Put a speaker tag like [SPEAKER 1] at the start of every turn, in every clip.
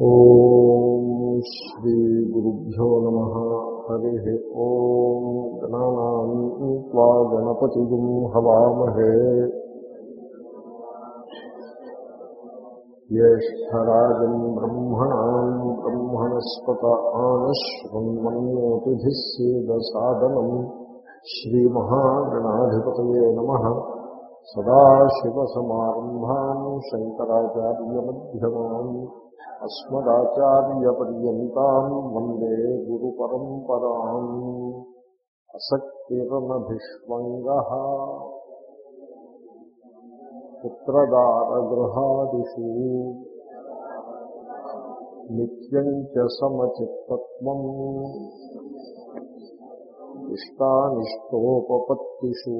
[SPEAKER 1] ఓం శ్రీ గురుభ్యో నమ హరి ఓం గణానా గణపతి హవామహే జ్యేష్టరాజం బ్రహ్మణా బ్రహ్మణస్పత ఆనశ్వన్మన్యోతిభిः సేదసాదనం శ్రీమహాగణాధిపతయే నమః సదాశివసమారంభాం శంకరాచార్యమధ్యమాన్ అస్మదాచార్యపర్యంతాం వందే గురుపరంపరాం అసక్తిరనభిష్వంగ పుత్రదారగృహాదిషు నిత్యం చ సమచిత్తత్వం ఇష్టానిష్టోపపత్తిషు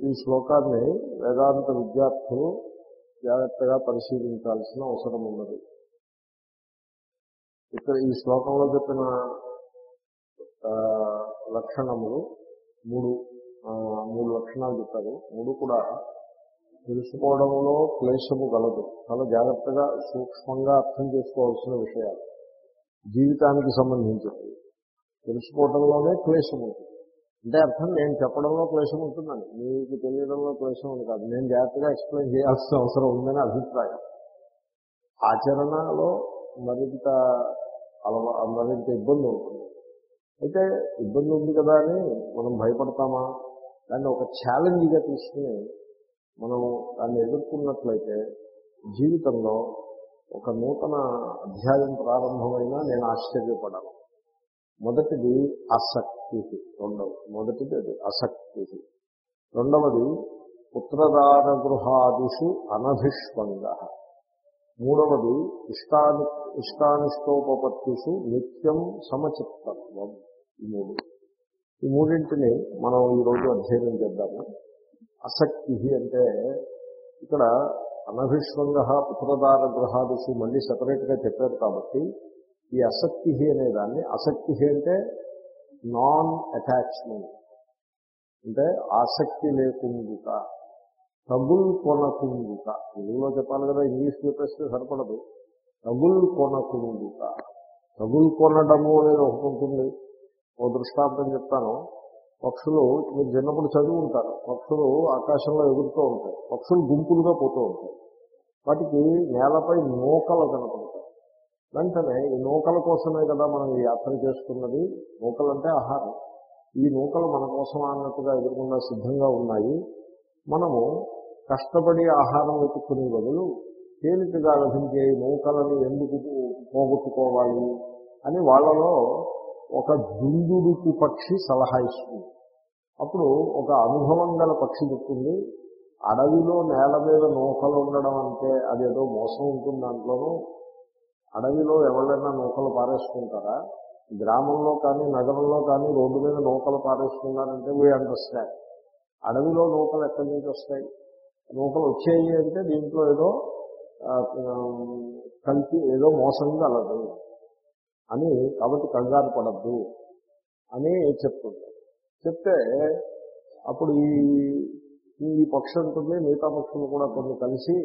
[SPEAKER 1] ఈ శ్లోకాన్ని వేదాంత విద్యార్థులు జాగ్రత్తగా పరిశీలించాల్సిన అవసరం ఉన్నది. ఇక్కడ ఈ శ్లోకంలో చెప్పిన లక్షణములు మూడు మూడు లక్షణాలు చెప్పారు. మూడు కూడా తెలుసుకోవడంలో క్లేశము గలదు చాలా జాగ్రత్తగా సూక్ష్మంగా అర్థం చేసుకోవాల్సిన విషయాలు. జీవితానికి సంబంధించినవి. తెలుసుకోవడంలోనే క్లేశం ఉంటుంది. అంటే అర్థం నేను చెప్పడంలో క్లేశం ఉంటుందని మీకు తెలియడంలో క్లేశం ఉంది కాదు. నేను జాగ్రత్తగా ఎక్స్ప్లెయిన్ చేయాల్సిన అవసరం ఉందని అభిప్రాయం. ఆచరణలో మరింత అలవా మరింత ఇబ్బంది ఉంటుంది. అయితే ఇబ్బంది ఉంది కదా అని మనం భయపడతామా? దాన్ని ఒక ఛాలెంజ్గా తీసుకుని మనం దాన్ని ఎదుర్కొన్నట్లయితే జీవితంలో ఒక నూతన అధ్యాయం ప్రారంభమైనా నేను ఆశ్చర్యపడాను. మొదటిది ఆసక్తి రెండవది మొదటిది అది అసక్తి రెండవది పుత్రదాన గృహాదిషు అనభిష్వంగ. మూడవది ఇష్టాని ఇష్టానిష్టోపత్తిషు నిత్యం సమచిత్తత్వం. ఈ మూడు. ఈ మూడింటిని మనం ఈరోజు అధ్యయనం చేద్దాము. అసక్తి అంటే ఇక్కడ అనభిష్వంగ పుత్రదార గృహాదిషు మళ్ళీ సపరేట్గా చెప్పారు కాబట్టి ఈ అసక్తి అనే దాన్ని అసక్తి అంటే నాన్ అటాచ్మెంట్ అంటే ఆసక్తి లేకుండుట తగుల్ కొనకుండుట. తెలుగులో చెప్పాలి కదా ఇంగ్లీష్ చెప్పేస్తే సరిపడదు. తగుల్ కొనకుండుట. తగుల్ కొనడము అనేది ఒకటి ఉంటుంది. ఓ దృష్టాంతం చెప్తాను. పక్షులు మీరు చిన్నప్పుడు చదివి ఉంటారు. పక్షులు ఆకాశంలో ఎగురుతూ ఉంటాయి. పక్షులు గుంపులుగా పోతూ ఉంటాయి. వాటికి నేలపై మోకలు కనపడతాయి. వెంటనే ఈ నూకల కోసమే కదా మనం ఈ యాత్ర చేస్తున్నది. నూకలు అంటే ఆహారం. ఈ నూకలు మన కోసం అన్నట్టుగా ఎదుర్కొన్న సిద్ధంగా ఉన్నాయి. మనము కష్టపడి ఆహారం వెతుక్కునే బదులు తేలికగా లభించే నూకలను ఎందుకు పోగొట్టుకోవాలి అని వాళ్ళలో ఒక దుందుడుకు పక్షి సలహా ఇస్తుంది. అప్పుడు ఒక అనుభవం గల పక్షి చెప్తుంది అడవిలో నేల మీద నూకలు ఉండడం అంటే అదేదో మోసం ఉంటుంది దాంట్లోనూ. అడవిలో ఎవరైనా నూకలు పారేసుకుంటారా? గ్రామంలో కానీ నగరంలో కానీ రోడ్డు మీద నూకలు పారేసుకున్నారంటే వీ అండర్స్టాండ్. అడవిలో నూకలు ఎక్కడి నుంచి వస్తాయి? నూకలు వచ్చాయి అంటే దీంట్లో ఏదో కలిపి ఏదో మోసం కలదు అని కాబట్టి కంగారు పడద్దు అని చెప్తుంది. చెప్తే అప్పుడు ఈ ఈ పక్షి ఉంటుంది మిగతా పక్షులు కూడా కొన్ని కలిసి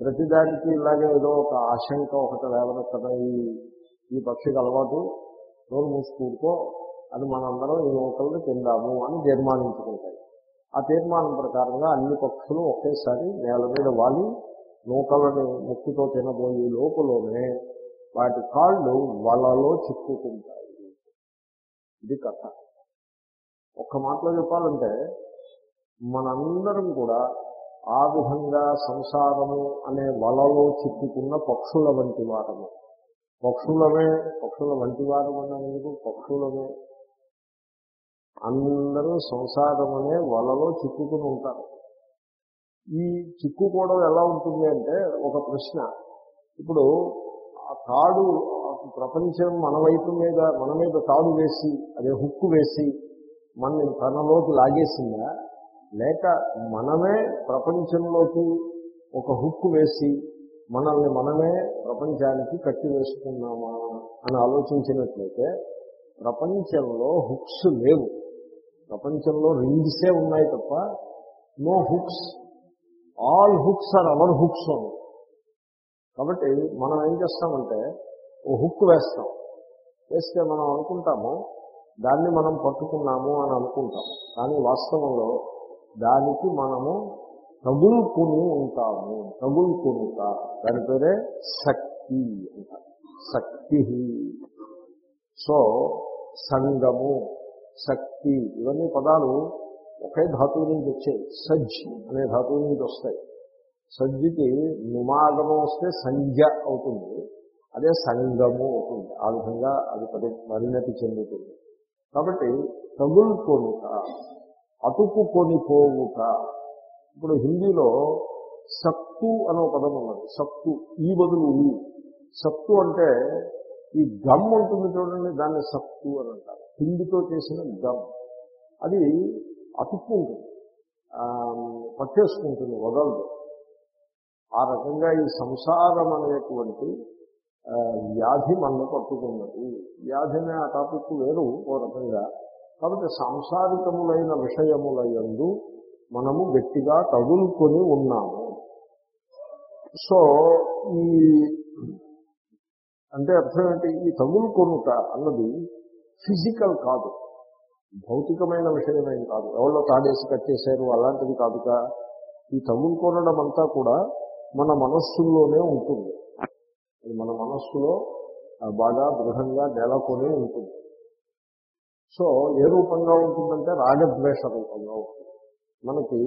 [SPEAKER 1] ప్రతిదానికి ఇలాగే ఏదో ఒక ఆశంక ఒకటి లేవనెత్తడం ఈ ఈ పక్షికి అలవాటు. నోరు మూసుకూడుకో అని మనందరం ఈ నూకల్ని తిందాము అని తీర్మానించుకుంటాయి. ఆ తీర్మానం ప్రకారంగా అన్ని పక్షులు ఒకేసారి నేల మీద వాలి నూకలని ముక్కుతో తినబోయే లోపలనే వాటి కాళ్ళు వలలో చిక్కుకుంటాయి. ఇది కథ. ఒక్క మాటలో చెప్పాలంటే మనందరం కూడా ఆ విధంగా సంసారము అనే వలలో చిక్కుకున్న పక్షుల వంటి వారము. పక్షులమే పక్షుల వంటి వారం అన్నందుకు పక్షులమే. అందరూ సంసారం అనే వలలో చిక్కుకుని ఉంటారు. ఈ చిక్కుకోవడం ఎలా ఉంటుంది అంటే ఒక ప్రశ్న. ఇప్పుడు ఆ తాడు ప్రపంచం మన వైపు మీద మన మీద తాడు వేసి అదే హుక్కు వేసి మన తనలోకి లాగేసిందా? లేక మనమే ప్రపంచంలోకి ఒక హుక్కు వేసి మనల్ని మనమే ప్రపంచానికి కట్టి వేసుకున్నామా అని ఆలోచించినట్లయితే ప్రపంచంలో హుక్స్ లేవు. ప్రపంచంలో రింగ్సే ఉన్నాయి తప్ప no hooks. All hooks are our hooks only. కాబట్టి మనం ఏం చేస్తామంటే ఓ హుక్ వేస్తాం. వేస్తే మనం అనుకుంటాము దాన్ని మనం పట్టుకున్నాము అని అనుకుంటాం. కానీ వాస్తవంలో దానికి మనము తగులుకుని ఉంటాము. తగులుకునుట. దాని పేరే శక్తి అంటారు శక్తి. సో సంగము శక్తి ఇవన్నీ పదాలు ఒకే ధాతువు నుంచి వచ్చాయి. సజ్ అనే ధాతువు నుంచి వస్తాయి. సజ్జికి నిమాగము వస్తే సంజ్ఞ అవుతుంది. అదే సంగము అవుతుంది. ఆ విధంగా అది పరి పరిణతి చెందుతుంది. కాబట్టి తగులుకొనుట అతుకు పోవుట ఇప్పుడు హిందీలో సత్తు అనే ఒక పదం ఉన్నది. సత్తు ఈ బదులు ఈ సత్తు అంటే ఈ గమ్ ఉంటుంది చూడండి దాన్ని సత్తు అని అంటారు. పిండితో చేసిన గమ్. అది అతుక్కుంటుంది. పట్టేసుకుంటుంది వదలదు. ఆ రకంగా ఈ సంసారం అనేటువంటి వ్యాధి మనకు పట్టుకున్నది. వ్యాధి అనే ఆ టాపిక్ వేరు ఓ రకంగా. కాబట్టి సాంసారికములైన విషయముల యందు మనము గట్టిగా తగులుకొని ఉన్నాము. సో ఈ అంటే అర్థం ఏంటి? ఈ తగులుకొనుట అన్నది ఫిజికల్ కాదు. భౌతికమైన విషయమేం కాదు. ఎవరో తాడేసి కట్టేశారు అలాంటిది కాదుగా. ఈ తగులుకొనడం అంతా కూడా మన మనస్సుల్లోనే ఉంటుంది. అది మన మనస్సులో బాగా దృఢంగా నెలకొని ఉంటుంది. సో ఏ రూపంగా ఉంటుందంటే రాగద్వేష రూపంగా ఉంటుంది. మనకి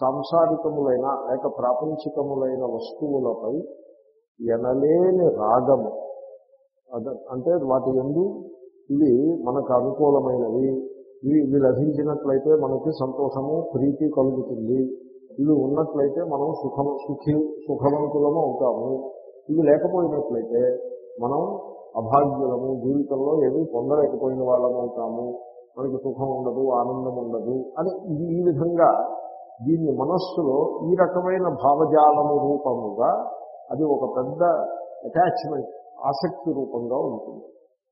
[SPEAKER 1] సాంసారికములైన లేక ప్రాపంచికములైన వస్తువులపై ఎనలేని రాగము. అద అంటే వాటి ఎందు ఇవి మనకు అనుకూలమైనవి. ఇవి ఇవి లభించినట్లయితే మనకి సంతోషము ప్రీతి కలుగుతుంది. ఇవి ఉన్నట్లయితే మనం సుఖం సుఖి సుఖవంతులము అవుతాము. ఇవి లేకపోయినట్లయితే మనం అభాగ్యులము జీవితంలో ఏది పొందలేకపోయిన వాళ్ళము అవుతాము. మనకి సుఖం ఉండదు ఆనందం ఉండదు అని ఇది ఈ విధంగా దీన్ని మనస్సులో ఈ రకమైన భావజాలము రూపముగా అది ఒక పెద్ద అటాచ్మెంట్ ఆసక్తి రూపంగా ఉంటుంది.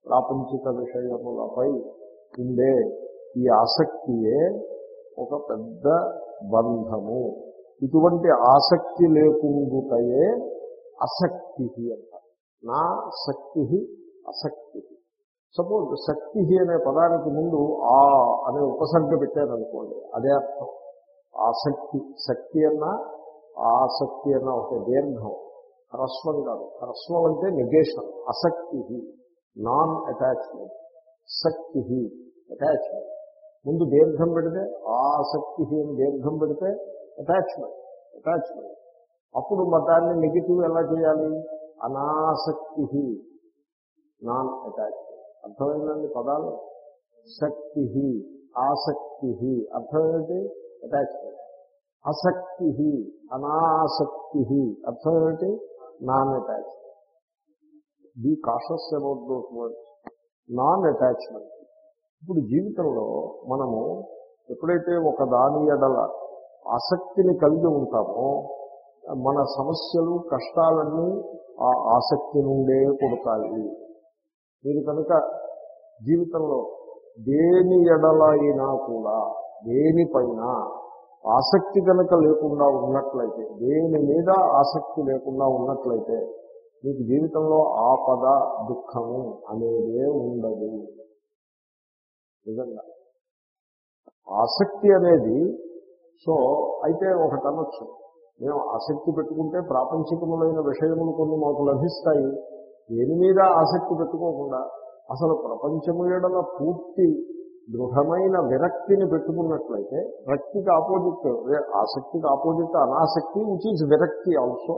[SPEAKER 1] ప్రాపంచిక విషయములపై ఉండే ఈ ఆసక్తియే ఒక పెద్ద బంధము. ఇటువంటి ఆసక్తి లేకుండాయే అసక్తి అంట నా శక్తి అసక్తి సపోజ్ శక్తి అనే పదానికి ముందు ఆ అనే ఉపసర్గ పెట్టారనుకోండి అదే అర్థం. ఆసక్తి శక్తి అన్నా ఆసక్తి అన్న ఒక దీర్ఘం. హ్రస్వం కాదు. హ్రస్వం అంటే నెగేషన్ అసక్తి నాన్ అటాచ్మెంట్ శక్తి అటాచ్మెంట్ ముందు దీర్ఘం పెడితే ఆసక్తి అని దీర్ఘం పెడితే అటాచ్మెంట్ అటాచ్మెంట్ అప్పుడు మతాన్ని నెగిటివ్ ఎలా చేయాలి? అనాసక్తి నాన్ అటాచ్మెంట్ అర్థమైందండి పదాలు? శక్తి ఆసక్తి అర్థం ఏంటి అటాచ్మెంట్ అసక్తి అనాసక్తి అర్థం ఏంటి non attachment be cautious about those words. Non attachment. ఇప్పుడు జీవితంలో మనము ఎప్పుడైతే ఒక దాని ఎడల ఆసక్తిని కలిగి ఉంటామో మన సమస్యలు కష్టాలన్నీ ఆ ఆసక్తి నుండే పుడతాయి. మీరు కనుక జీవితంలో దేని ఎడలైనా కూడా దేనిపైన ఆసక్తి కనుక లేకుండా ఉన్నట్లయితే దేని మీద ఆసక్తి లేకుండా ఉన్నట్లయితే మీకు జీవితంలో ఆపద దుఃఖము అనేదే ఉండదు. నిజంగా. ఆసక్తి అనేది సో అయితే ఒకటి అనొచ్చు. మేము ఆసక్తి పెట్టుకుంటే ప్రాపంచికములైన విషయములు కొన్ని మాకు లభిస్తాయి. దేని మీద ఆసక్తి పెట్టుకోకుండా అసలు ప్రపంచము ఎడల పూర్తి దృఢమైన విరక్తిని పెట్టుకున్నట్లయితే రక్తికి ఆపోజిట్ ఆసక్తికి ఆపోజిట్ అనాసక్తి విచ్ ఈజ్ విరక్తి ఆల్సో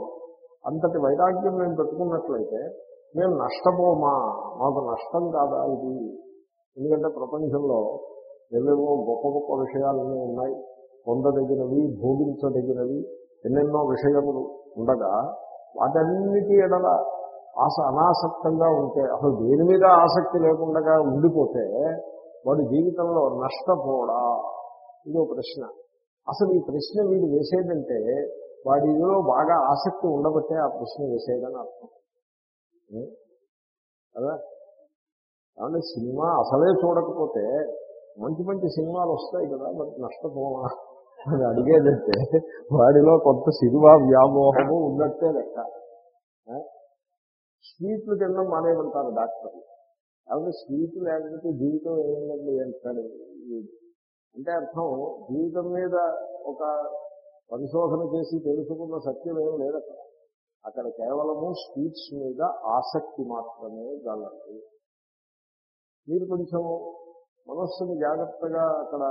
[SPEAKER 1] అంతటి వైరాగ్యం మేము పెట్టుకున్నట్లయితే మేము నష్టపోమా? మాకు నష్టం కాదా ఇది? ఎందుకంటే ప్రపంచంలో ఏవేవో గొప్ప గొప్ప విషయాలన్నీ ఉన్నాయి. పొందదగినవి భోగించదగినవి ఎన్నెన్నో విషయములు ఉండగా వాటన్నిటి ఎడల ఆశ అనాసక్తంగా ఉంటే అసలు దేని మీద ఆసక్తి లేకుండా ఉండిపోతే వాడి జీవితంలో నష్టపోడా? ఇదో ప్రశ్న. అసలు ఈ ప్రశ్న వీడు వేసేదంటే వాడి ఇదిలో బాగా ఆసక్తి ఉండబట్టే ఆ ప్రశ్న వేసేదని అర్థం. కదా? కాబట్టి సినిమా అసలే చూడకపోతే మంచి మంచి సినిమాలు వస్తాయి కదా మరి నష్టపోవా? అని అడిగేదంటే వాడిలో కొంత సినిమా వ్యామోహము ఉన్నట్టే లెక్క. స్వీట్లు తినడం మానేమంటారు డాక్టర్లు. కాబట్టి స్వీట్లు లేకపోతే జీవితం ఏమైందండి అంటాడు అంటే అర్థం జీవితం మీద ఒక పరిశోధన చేసి తెలుసుకున్న సత్యం ఏం లేదు అక్కడ. అక్కడ కేవలము స్వీట్స్ మీద ఆసక్తి మాత్రమే గలదు. మీరు కొంచెం మనస్సును జాగ్రత్తగా అక్కడ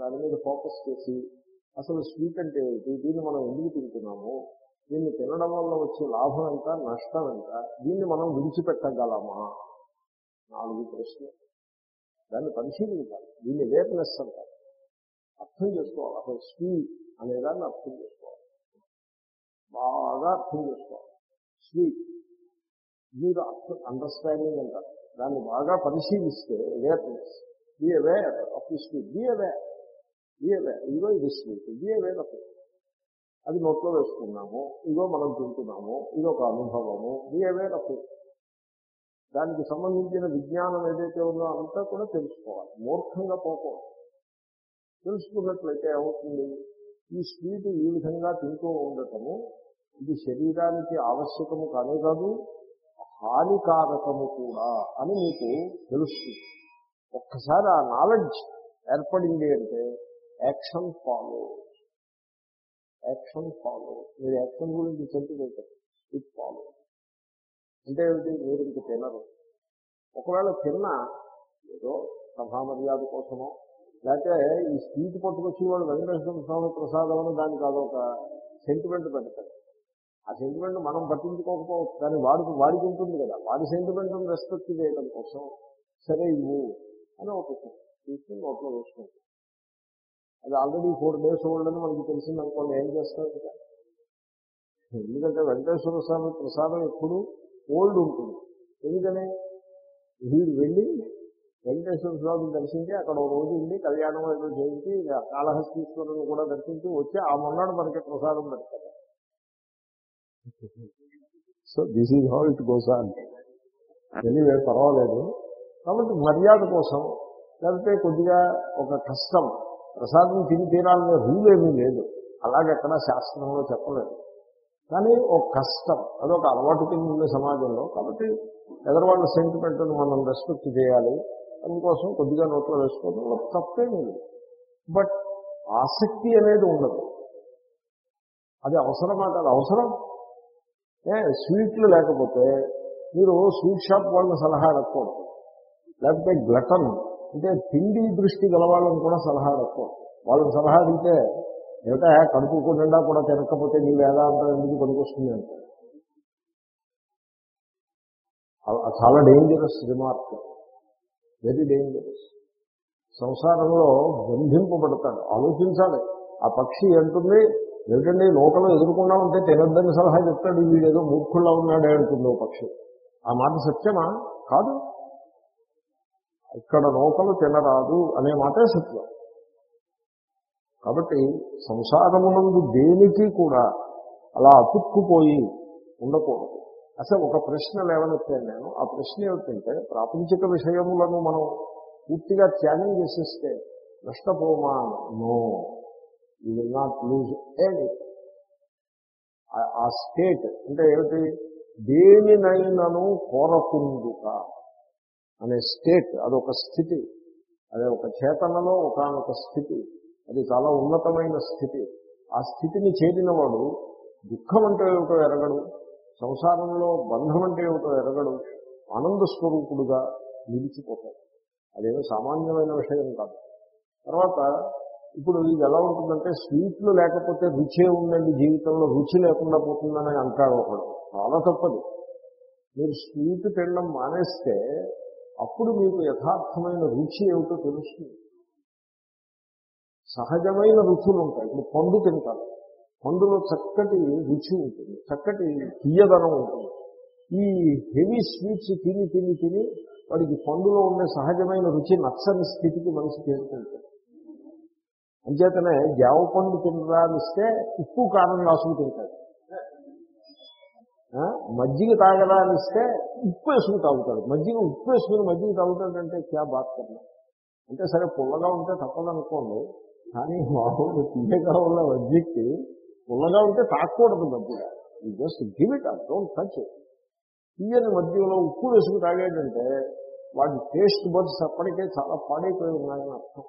[SPEAKER 1] దాని మీద ఫోకస్ చేసి అసలు స్వీట్ అంటే ఏంటి? దీన్ని మనం ఎందుకు తింటున్నాము? దీన్ని తినడం వల్ల వచ్చే లాభం ఎంత? నష్టం ఎంత? దీన్ని మనం విడిచిపెట్టగలమా? నాలుగు ప్రశ్నలు. దాన్ని పరిశీలించాలి. దీన్ని అవేర్నెస్ అంటారు. అర్థం చేసుకోవాలి. అసలు స్వీట్ అనేదాన్ని అర్థం చేసుకోవాలి. బాగా అర్థం చేసుకోవాలి. స్వీట్. మీరు అర్థం అండర్స్టాండింగ్ అంటారు. దాన్ని బాగా పరిశీలిస్తే awareness be aware of the sweet be aware be ఇదిగో ఇది స్వీట్ ఇదే అవేర్ అది నోట్లో వేసుకున్నాము ఇదో మనం తింటున్నాము ఇది ఒక అనుభవము బి అవేర్ దానికి సంబంధించిన విజ్ఞానం ఏదైతే ఉందో అంతా కూడా తెలుసుకోవాలి మూర్ఖంగా పోకూడదు. తెలుసుకున్నట్లయితే ఏమవుతుంది? ఈ స్వీట్ ఈ విధంగా తింటూ ఉండటము ఇది శరీరానికి ఆవశ్యకము కానే కాదు హానికారకము కూడా అని మీకు తెలుస్తుంది. ఒక్కసారి ఆ నాలెడ్జ్ ఏర్పడింది అంటే యాక్షన్ ఫాలో యాక్షన్ ఫాలో మీరు యాక్షన్ గురించి సెంటిమెంట్ ఇట్ ఫాలో అంటే ఏమిటి? మీరు ఇంక తినరు. ఒకవేళ తిన్నా ఏదో సభా మర్యాద కోసమో లేకపోతే ఈ స్వీట్ పట్టుకొచ్చి వాడు వెంకటేశ్వర స్వామి ప్రసాదం అని దానికి అదొక సెంటిమెంట్ పెడతారు. ఆ సెంటిమెంట్ మనం పట్టించుకోకపోవచ్చు కానీ వాడికి వాడికి ఉంటుంది కదా. వాడి సెంటిమెంట్ని రెస్పెక్ట్ చేయడం కోసం సరే ఇవ్వు అని ఒక తీసుకుని నోట్లో వేసుకుంటాం అది ఆల్రెడీ ఫోర్ డేస్ ఓల్డ్ అని మనకి తెలిసింది అనుకోండి ఏం చేస్తారు ఇంకా? ఎందుకంటే వెంకటేశ్వర స్వామి ప్రసాదం ఎప్పుడు ఓల్డ్ ఉంటుంది. ఎందుకని? వీడు వెళ్ళి వెంకటేశ్వర స్వామిని దర్శించి అక్కడ ఒక రోజు ఉండి కళ్యాణం ఏదో చేయించి కాళహస్తీశ్వరుని కూడా దర్శించి వచ్చి ఆ మొన్నాడు మనకి ప్రసాదం పెడతారు so this is how it goes on anyway పర్వాలేదు. కాబట్టి మర్యాద కోసం లేకపోతే కొద్దిగా ఒక కష్టం ప్రసాదం తిని తీరాలనే రూల్ ఏమీ లేదు. అలాగెక్కడ శాస్త్రంలో చెప్పలేదు. కానీ ఒక కష్టం. అదొక అలవాటు కింద ఉండే సమాజంలో. కాబట్టి ఎదరవాళ్ళ సెంటిమెంట్ను మనం రెస్పెక్ట్ చేయాలి. అందుకోసం కొద్దిగా నోట్లో వేసుకోవడం తప్పేమీ లేదు. బట్ ఆసక్తి అనేది ఉండదు. అది అవసరమా కాదు? అవసరం. ఏ స్వీట్లు లేకపోతే మీరు స్వీట్ షాప్ వాళ్ళని సలహా అడగకూడదు. లేకపోతే గ్లటన్ అంటే తిండి దృష్టి గల వాళ్ళని కూడా సలహా తక్కువ వాళ్ళని సలహా అడిగితే ఏమిటా కడుపుకుండా కూడా తినకపోతే నీ వేదాంతం ఎందుకు పనికొస్తుంది అంటే. చాలా డేంజరస్ రిమార్క్ వెరీ డేంజరస్ సంసారంలో బంధింపబడతాడు. ఆలోచించాలి. ఆ పక్షి అంటుంది ఏమిటండి లోకంలో ఎదుర్కొన్నా ఉంటే తినద్దని సలహా చెప్తాడు. వీడేదో మూర్ఖుల్లో ఉన్నాడే అంటుంది ఓ పక్షి. ఆ మాట సత్యమా? కాదు. ఇక్కడ లోకలు తినరాదు అనే మాటే సత్యం. కాబట్టి సంసారమునందు దేనికి కూడా అలా అతుక్కుపోయి ఉండకూడదు. అసలు ఒక ప్రశ్న లేవనెత్తాను నేను ఆ ప్రశ్న ఏమిటంటే ప్రాపంచిక విషయములను మనం పూర్తిగా త్యాగం చేసేస్తే నష్టపోమా? No. You will not lose any ఆ స్టేట్ అంటే ఏమిటి? దేనినైనాను కోరకుండుట. అనే స్టేట్ అదొక స్థితి. అదే ఒక చేతనలో ఒకనొక స్థితి. అది చాలా ఉన్నతమైన స్థితి. ఆ స్థితిని చేరినవాడు దుఃఖం అంటే ఏమిటో ఎరగడు సంసారంలో బంధం అంటే ఏమిటో ఎరగడు ఆనంద స్వరూపుడుగా నిలిచిపోతాడు. అదేమో సామాన్యమైన విషయం కాదు. తర్వాత ఇప్పుడు ఇది ఎలా ఉంటుందంటే స్వీట్లు లేకపోతే రుచే ఉందండి జీవితంలో రుచి లేకుండా పోతుందని అంటాడు ఒకడు. చాలా తప్పదు. మీరు స్వీట్ తినడం మానేస్తే అప్పుడు మీకు యథార్థమైన రుచి ఏమిటో తెలుస్తుంది. సహజమైన రుచులు ఉంటాయి. ఇప్పుడు పండు తింటారు. పండులో చక్కటి రుచి ఉంటుంది. చక్కటి తీయదనం ఉంటుంది. ఈ హెవీ స్వీట్స్ తిని తిని తిని వాడికి పండులో ఉండే సహజమైన రుచి నచ్చని స్థితికి మనిషి చేరుకుంటుంది అంచేతనే జావ పండు తినడానిస్తే ఉప్పు కారం రాసుకు తింటాడు. మజ్జిగ తాగదా అని ఇస్తే ఉప్పు వేసుకుని తాగుతాడు. మజ్జిగ ఉప్పు వేసుకుని మజ్జిగ తాగుతాడంటే క్యా బాత్ కన్నా అంటే సరే పుల్లగా ఉంటే తప్పదనుకోండి కానీ మామూలు తీయగా ఉన్న మజ్జిగకి పుల్లగా ఉంటే తాగకూడదు మజ్జిగ. You just give it up don't touch తీయని మధ్యలో ఉప్పు వేసుకుని తాగాడంటే వాటి టేస్ట్ బడ్స్ అప్పటికే చాలా పాడైపోయి ఉన్నాయని అర్థం.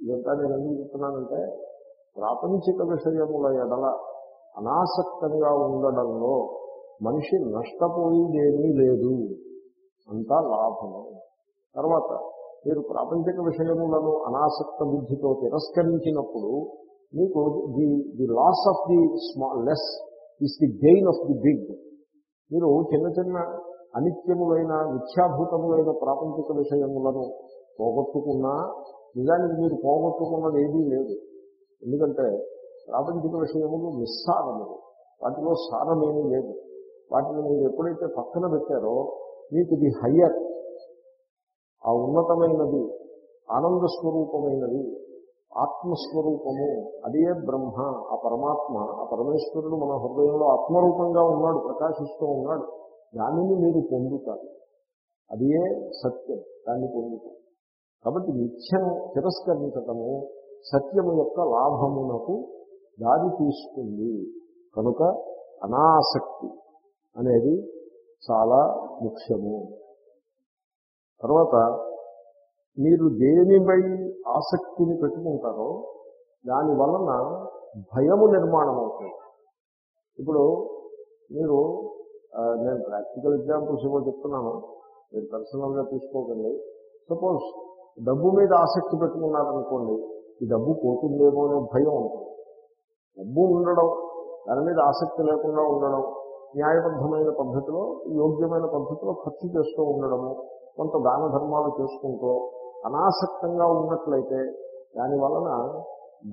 [SPEAKER 1] ఇదంతా నేను ఎందుకు చెప్తున్నానంటే ప్రాపంచిక విషయముల ఎడల అనాసక్తంగా ఉండడంలో మనిషి నష్టపోయేదేమీ లేదు. అంతా లాభము. తర్వాత మీరు ప్రాపంచిక విషయములను అనాసక్త బుద్ధితో తిరస్కరించినప్పుడు మీకు the the loss of the small less is the gain of the big. మీరు చిన్న చిన్న అనిత్యములైన మిథ్యాభూతములైన ప్రాపంచిక విషయములను పోగొట్టుకున్నా నిజానికి మీరు పోగొట్టుకున్నది ఏదీ లేదు. ఎందుకంటే ప్రాపంచిక విషయములు నిస్సారములు వాటిలో సారమేమీ లేదు. వాటిని మీరు ఎప్పుడైతే పక్కన పెట్టారో మీకు ఇది హయ్యర్ ఆ ఉన్నతమైనది ఆనంద స్వరూపమైనది ఆత్మస్వరూపము అదే బ్రహ్మ ఆ పరమాత్మ ఆ పరమేశ్వరుడు మన హృదయంలో ఆత్మరూపంగా ఉన్నాడు ప్రకాశిస్తూ ఉన్నాడు. దానిని మీరు పొందుతారు. అదే సత్యం దాన్ని పొందుతారు. కాబట్టి నిత్యం తిరస్కరించటము సత్యము యొక్క లాభమునకు దారి తీస్తుంది. కనుక అనాసక్తి అనేది చాలా ముఖ్యము. తర్వాత మీరు దేనిపై ఆసక్తిని పెట్టుకుంటారో దాని వలన భయము నిర్మాణం అవుతుంది ఇప్పుడు మీరు నేను ప్రాక్టికల్ ఎగ్జాంపుల్స్ ఏమో చెప్తున్నాను. మీరు పర్సనల్గా తీసుకోకండి. సపోజ్ డబ్బు మీద ఆసక్తి పెట్టుకున్నారనుకోండి ఈ డబ్బు పోతుందేమో అనే భయం ఉంటుంది. డబ్బు ఉండడం దాని మీద ఆసక్తి లేకుండా ఉండడం న్యాయబద్ధమైన పద్ధతిలో యోగ్యమైన పద్ధతిలో ఖర్చు చేస్తూ ఉండడము కొంత దాన ధర్మాలు చేసుకుంటూ అనాసక్తంగా ఉన్నట్లయితే దాని వలన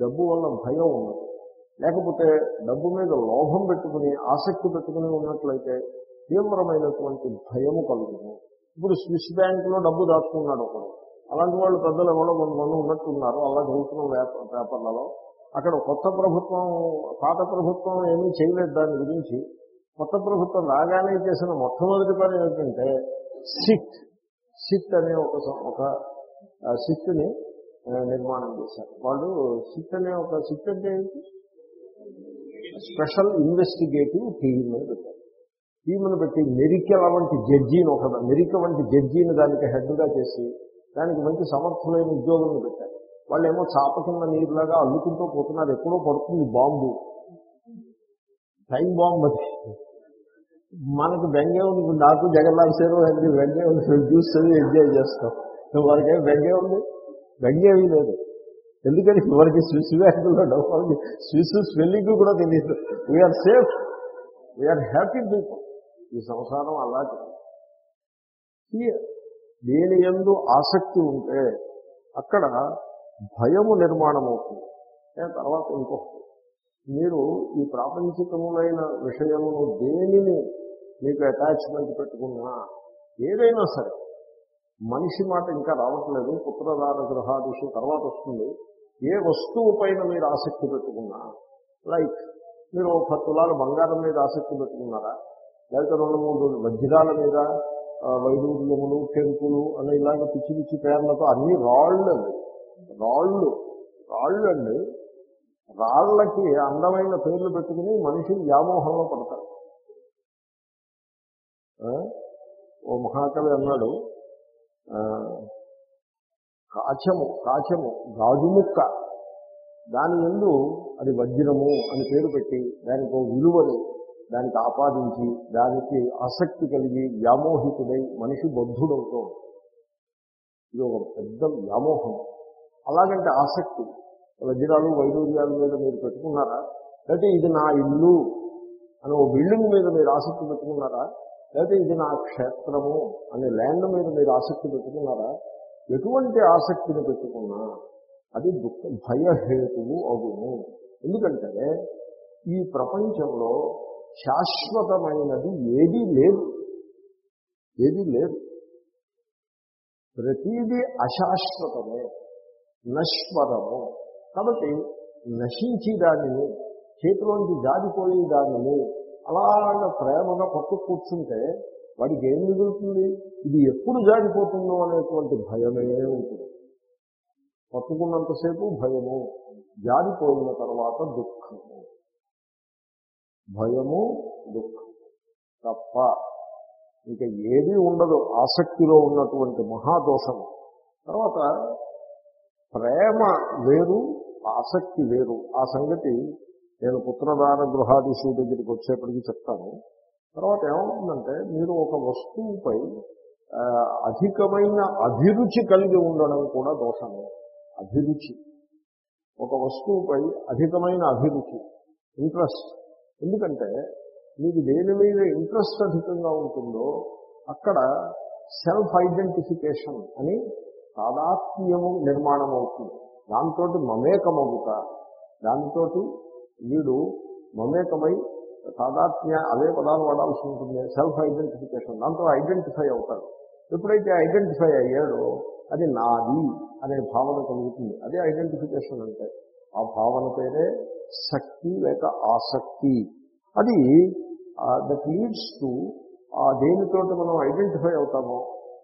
[SPEAKER 1] డబ్బు వల్ల భయం ఉండదు. లేకపోతే డబ్బు మీద లోభం పెట్టుకుని ఆసక్తి పెట్టుకుని ఉన్నట్లయితే తీవ్రమైనటువంటి భయము కలుగుతుంది. ఇప్పుడు స్విస్ బ్యాంకులో డబ్బు దాచుకున్నాడు ఒకడు. అలాంటి వాళ్ళు పెద్దలు ఎవరో కొంతమంది ఉన్నట్టున్నారు. అలా చదువుతున్న పేపర్లలో అక్కడ కొత్త ప్రభుత్వం పాత ప్రభుత్వం ఏమీ చేయలేదు దాని గురించి. కొత్త ప్రభుత్వం రాగానే చేసిన మొట్టమొదటి పని ఏమిటంటే సిట్ సిట్ అనే ఒక ఒక సిట్ని నిర్మాణం చేశారు. వాళ్ళు సిట్ అనే ఒక సిట్ అంటే ఏంటి? స్పెషల్ ఇన్వెస్టిగేటివ్ టీమ్ అని పెట్టారు. టీమును పెట్టి మెరికల వంటి జడ్జీని ఒక మెరిక వంటి జడ్జీని దానికి హెడ్గా చేసి దానికి మంచి సమర్థులైన ఉద్యోగులను పెట్టారు. వాళ్ళు ఏమో చాప కింద నీరులాగా అల్లుకుంటూ పోతున్నారు. ఎక్కడో పడుతుంది బాంబు. టైం బాంబు అది. మనకు బెంగే ఉంది. నాకు జగన్నాథ్ సేరు అది బెంగే ఉంది. చూస్తుంది ఎంజాయ్ చేస్తాం. వారికేం బెంగే ఉంది? బెంగేమీ లేదు. ఎందుకని? వారికి స్విస్ బ్యాంకులో డబ్బు స్విస్ స్పెల్లింగ్ కూడా తెలియదు. We are safe we are happy people ఈ సంసారం అలాగే. దేని ఎందు ఆసక్తి ఉంటే అక్కడ భయము నిర్మాణం అవుతుంది తర్వాత ఇంకొకటి మీరు ఈ ప్రాపంచికములైన విషయమును దేనిని మీకు అటాచ్మెంట్ పెట్టుకున్నా ఏదైనా సరే మనిషి మాట ఇంకా రావట్లేదు పుత్రదాన గృహాదిషు తర్వాత వస్తుంది. ఏ వస్తువు పైన మీరు ఆసక్తి పెట్టుకున్నా లైక్ మీరు ఒక పది తులాల బంగారం మీద ఆసక్తి పెట్టుకున్నారా? లేకపోతే రెండు మూడు వజ్రాల మీద ఆ, వైడూర్యములు టెంపులు అనే ఇలాంటి పిచ్చి పిచ్చి పేర్లతో అన్ని రాళ్ళు రాళ్ళు. రాళ్ళు అండి రాళ్ళకి అందమైన పేర్లు పెట్టుకుని మనిషి వ్యామోహంలో పడతారు. ఓ మహాకవి అన్నాడు కాచము కాచము గాజుముక్క దాని ఎందు అది వజ్రము అని పేరు పెట్టి దానికి ఒక విలువని దానికి ఆపాదించి దానికి ఆసక్తి కలిగి వ్యామోహితుడై మనిషి బద్ధుడవుతూ ఇది ఒక పెద్ద వ్యామోహం. అలాగంటే ఆసక్తి. వజ్రాలు వైడూర్యాల మీద మీరు పెట్టుకున్నారా? లేకపోతే ఇది నా ఇల్లు అని ఓ బిల్డింగ్ మీద మీరు ఆసక్తి పెట్టుకున్నారా? లేకపోతే ఇది నా క్షేత్రము అనే ల్యాండ్ మీద మీరు ఆసక్తి పెట్టుకున్నారా? ఎటువంటి ఆసక్తిని పెట్టుకున్నా అది దుఃఖ భయహేతువు అగును ఎందుకంటే ఈ ప్రపంచంలో శాశ్వతమైనది ఏదీ లేదు. ఏదీ లేదు. ప్రతిదీ అశాశ్వతమే. నశ్వరము. కాబట్టి నశించి దానిని చేతిలోంచి జారిపోయి దానిని అలాగ ప్రేమగా పట్టు కూర్చుంటే వాడికి ఏం మిగులుతుంది? ఇది ఎప్పుడు జారిపోతుందో అనేటువంటి భయమే ఉంటుంది. పట్టుకున్నంతసేపు భయము జారిపోయిన తర్వాత దుఃఖము. భయము దుఃఖం తప్ప ఇంకా ఏది ఉండదు. ఆసక్తిలో ఉన్నటువంటి మహాదోషము. తర్వాత ప్రేమ వేరు ఆసక్తి వేరు. ఆ సంగతి నేను పుత్రదాన గృహాదిశు దగ్గరికి వచ్చేప్పటికీ చెప్తాను. తర్వాత ఏమవుతుందంటే మీరు ఒక వస్తువుపై అధికమైన అభిరుచి కలిగి ఉండడం కూడా దోషమే. అభిరుచి. ఒక వస్తువుపై అధికమైన అభిరుచి ఇంట్రెస్ట్. ఎందుకంటే మీకు దేని మీద ఇంట్రెస్ట్ అధికంగా ఉంటుందో అక్కడ సెల్ఫ్ ఐడెంటిఫికేషన్ అని తాదాత్మ్యము నిర్మాణం అవుతుంది దాంతో మమేకమవుట దానితో వీడు మమేకమై తాదాత్మ్య అదే పదాలు వాడాల్సి ఉంటుంది. సెల్ఫ్ ఐడెంటిఫికేషన్ దాంతో ఐడెంటిఫై అవుతాడు. ఎప్పుడైతే ఐడెంటిఫై అయ్యాడో అది నాది అనే భావన కలుగుతుంది. అదే ఐడెంటిఫికేషన్ అంటే ఆ భావన పేరే శక్తి లేక ఆసక్తి. అది దట్ లీడ్స్ టు ఆ దేనితోటి మనం ఐడెంటిఫై అవుతామో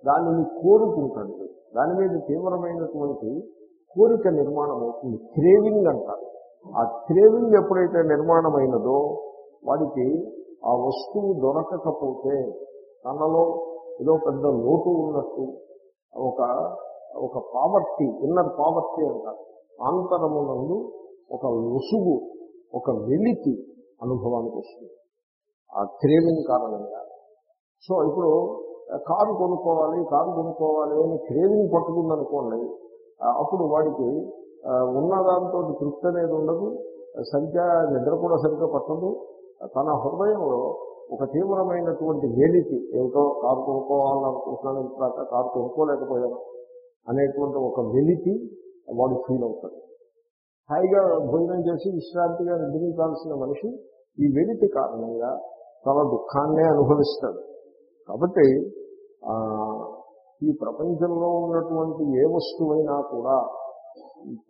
[SPEAKER 1] దానిని కోరుకుంటాడు దాని మీద తీవ్రమైనటువంటి కోరిక నిర్మాణం అవుతుంది. క్రేవింగ్ అంటారు. ఆ క్రేవింగ్ ఎప్పుడైతే నిర్మాణమైనదో వాడికి ఆ వస్తువు దొరకకపోతే తనలో ఏదో పెద్ద లోటు ఉన్నట్టు ఒక ఒక పావర్టీ ఇన్నర్ పావర్టీ అంటారు. ఆంతరమునందు ఒక లొసుగు ఒక వెలితి అనుభవానికి వస్తుంది. ఆ క్రేవింగ్ కారణంగా. సో ఇప్పుడు కారు కొనుక్కోవాలి కారు కొనుక్కోవాలి అని క్రేవింగ్ పట్టుకుందనుకోండి అప్పుడు వాడికి ఉన్న దాంతో తృప్తి అనేది ఉండదు సంఖ్య నిద్ర కూడా సరిగ్గా పట్టదు. తన హృదయంలో ఒక తీవ్రమైనటువంటి వేలికి ఏమిటో కారు కొనుక్కోవాలని అనుకుంటున్నాను ఇంతదాకా కారు కొనుక్కోలేకపోయాను అనేటువంటి ఒక వెలికి వాడు ఫీల్ అవుతాడు. హాయిగా భోజనం చేసి విశ్రాంతిగా నిద్రించాల్సిన మనిషి ఈ వెలితి కారణంగా చాలా దుఃఖాన్నే అనుభవిస్తాడు. కాబట్టి ఈ ప్రపంచంలో ఉన్నటువంటి ఏ వస్తువైనా కూడా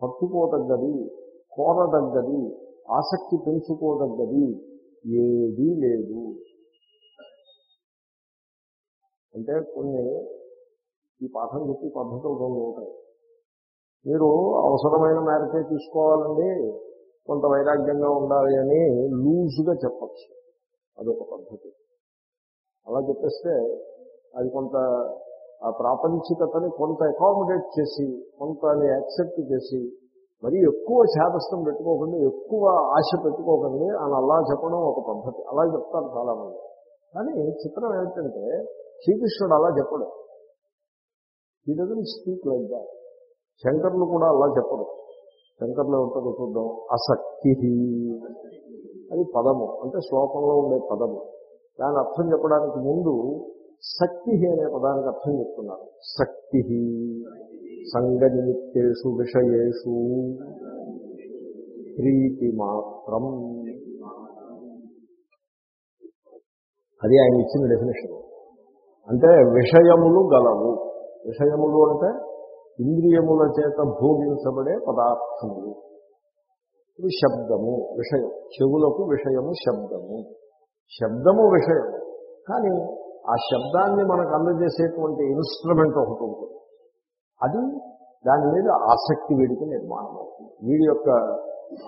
[SPEAKER 1] పట్టుకోదగ్గది కోరదగ్గది ఆసక్తి పెంచుకోదగ్గది ఏదీ లేదు. అంటే కొన్ని ఈ పాఠం చెప్పి పద్ధతులు రెండు ఉంటాయి. మీరు అవసరమైన మేరకే తీసుకోవాలండి కొంత వైరాగ్యంగా ఉండాలి అని లూజ్గా చెప్పచ్చు. అదొక పద్ధతి. అలా చెప్పేస్తే అది కొంత ఆ ప్రాపంచికతని కొంత అకామిడేట్ చేసి కొంత యాక్సెప్ట్ చేసి మరి ఎక్కువ శాదస్థం పెట్టుకోకండి ఎక్కువ ఆశ పెట్టుకోకండి అని అలా చెప్పడం ఒక పద్ధతి. అలా చెప్తారు చాలామంది. కానీ చిత్రం ఏంటంటే శ్రీకృష్ణుడు అలా చెప్పడు. ఈ డజన్ స్పీక్ లైక్ దాట్ శంకర్లు కూడా అలా చెప్పరు. శంకర్లు ఉంటుందో చూద్దాం. అసక్తి. అది పదము. అంటే శ్లోకంలో ఉండే పదము. దాని అర్థం చెప్పడానికి ముందు శక్తి అనే పదానికి అర్థం చెప్తున్నారు. శక్తి సంగనిమిత్తేషు విషయేషు. ప్రీతి మాత్రం. అది ఆయన ఇచ్చిన డెఫినేషన్ అంటే విషయములు గలవు. విషయములు అంటే ఇంద్రియముల చేత భోగించబడే పదార్థములు. ఇది శబ్దము విషయం. చెవులకు విషయము శబ్దము. శబ్దము విషయం కానీ ఆ శబ్దాన్ని మనకు అందజేసేటువంటి ఇన్స్ట్రుమెంట్ ఒకటి ఉంటుంది. అది దాని మీద ఆసక్తి వీడికి నిర్మాణం అవుతుంది. వీడి యొక్క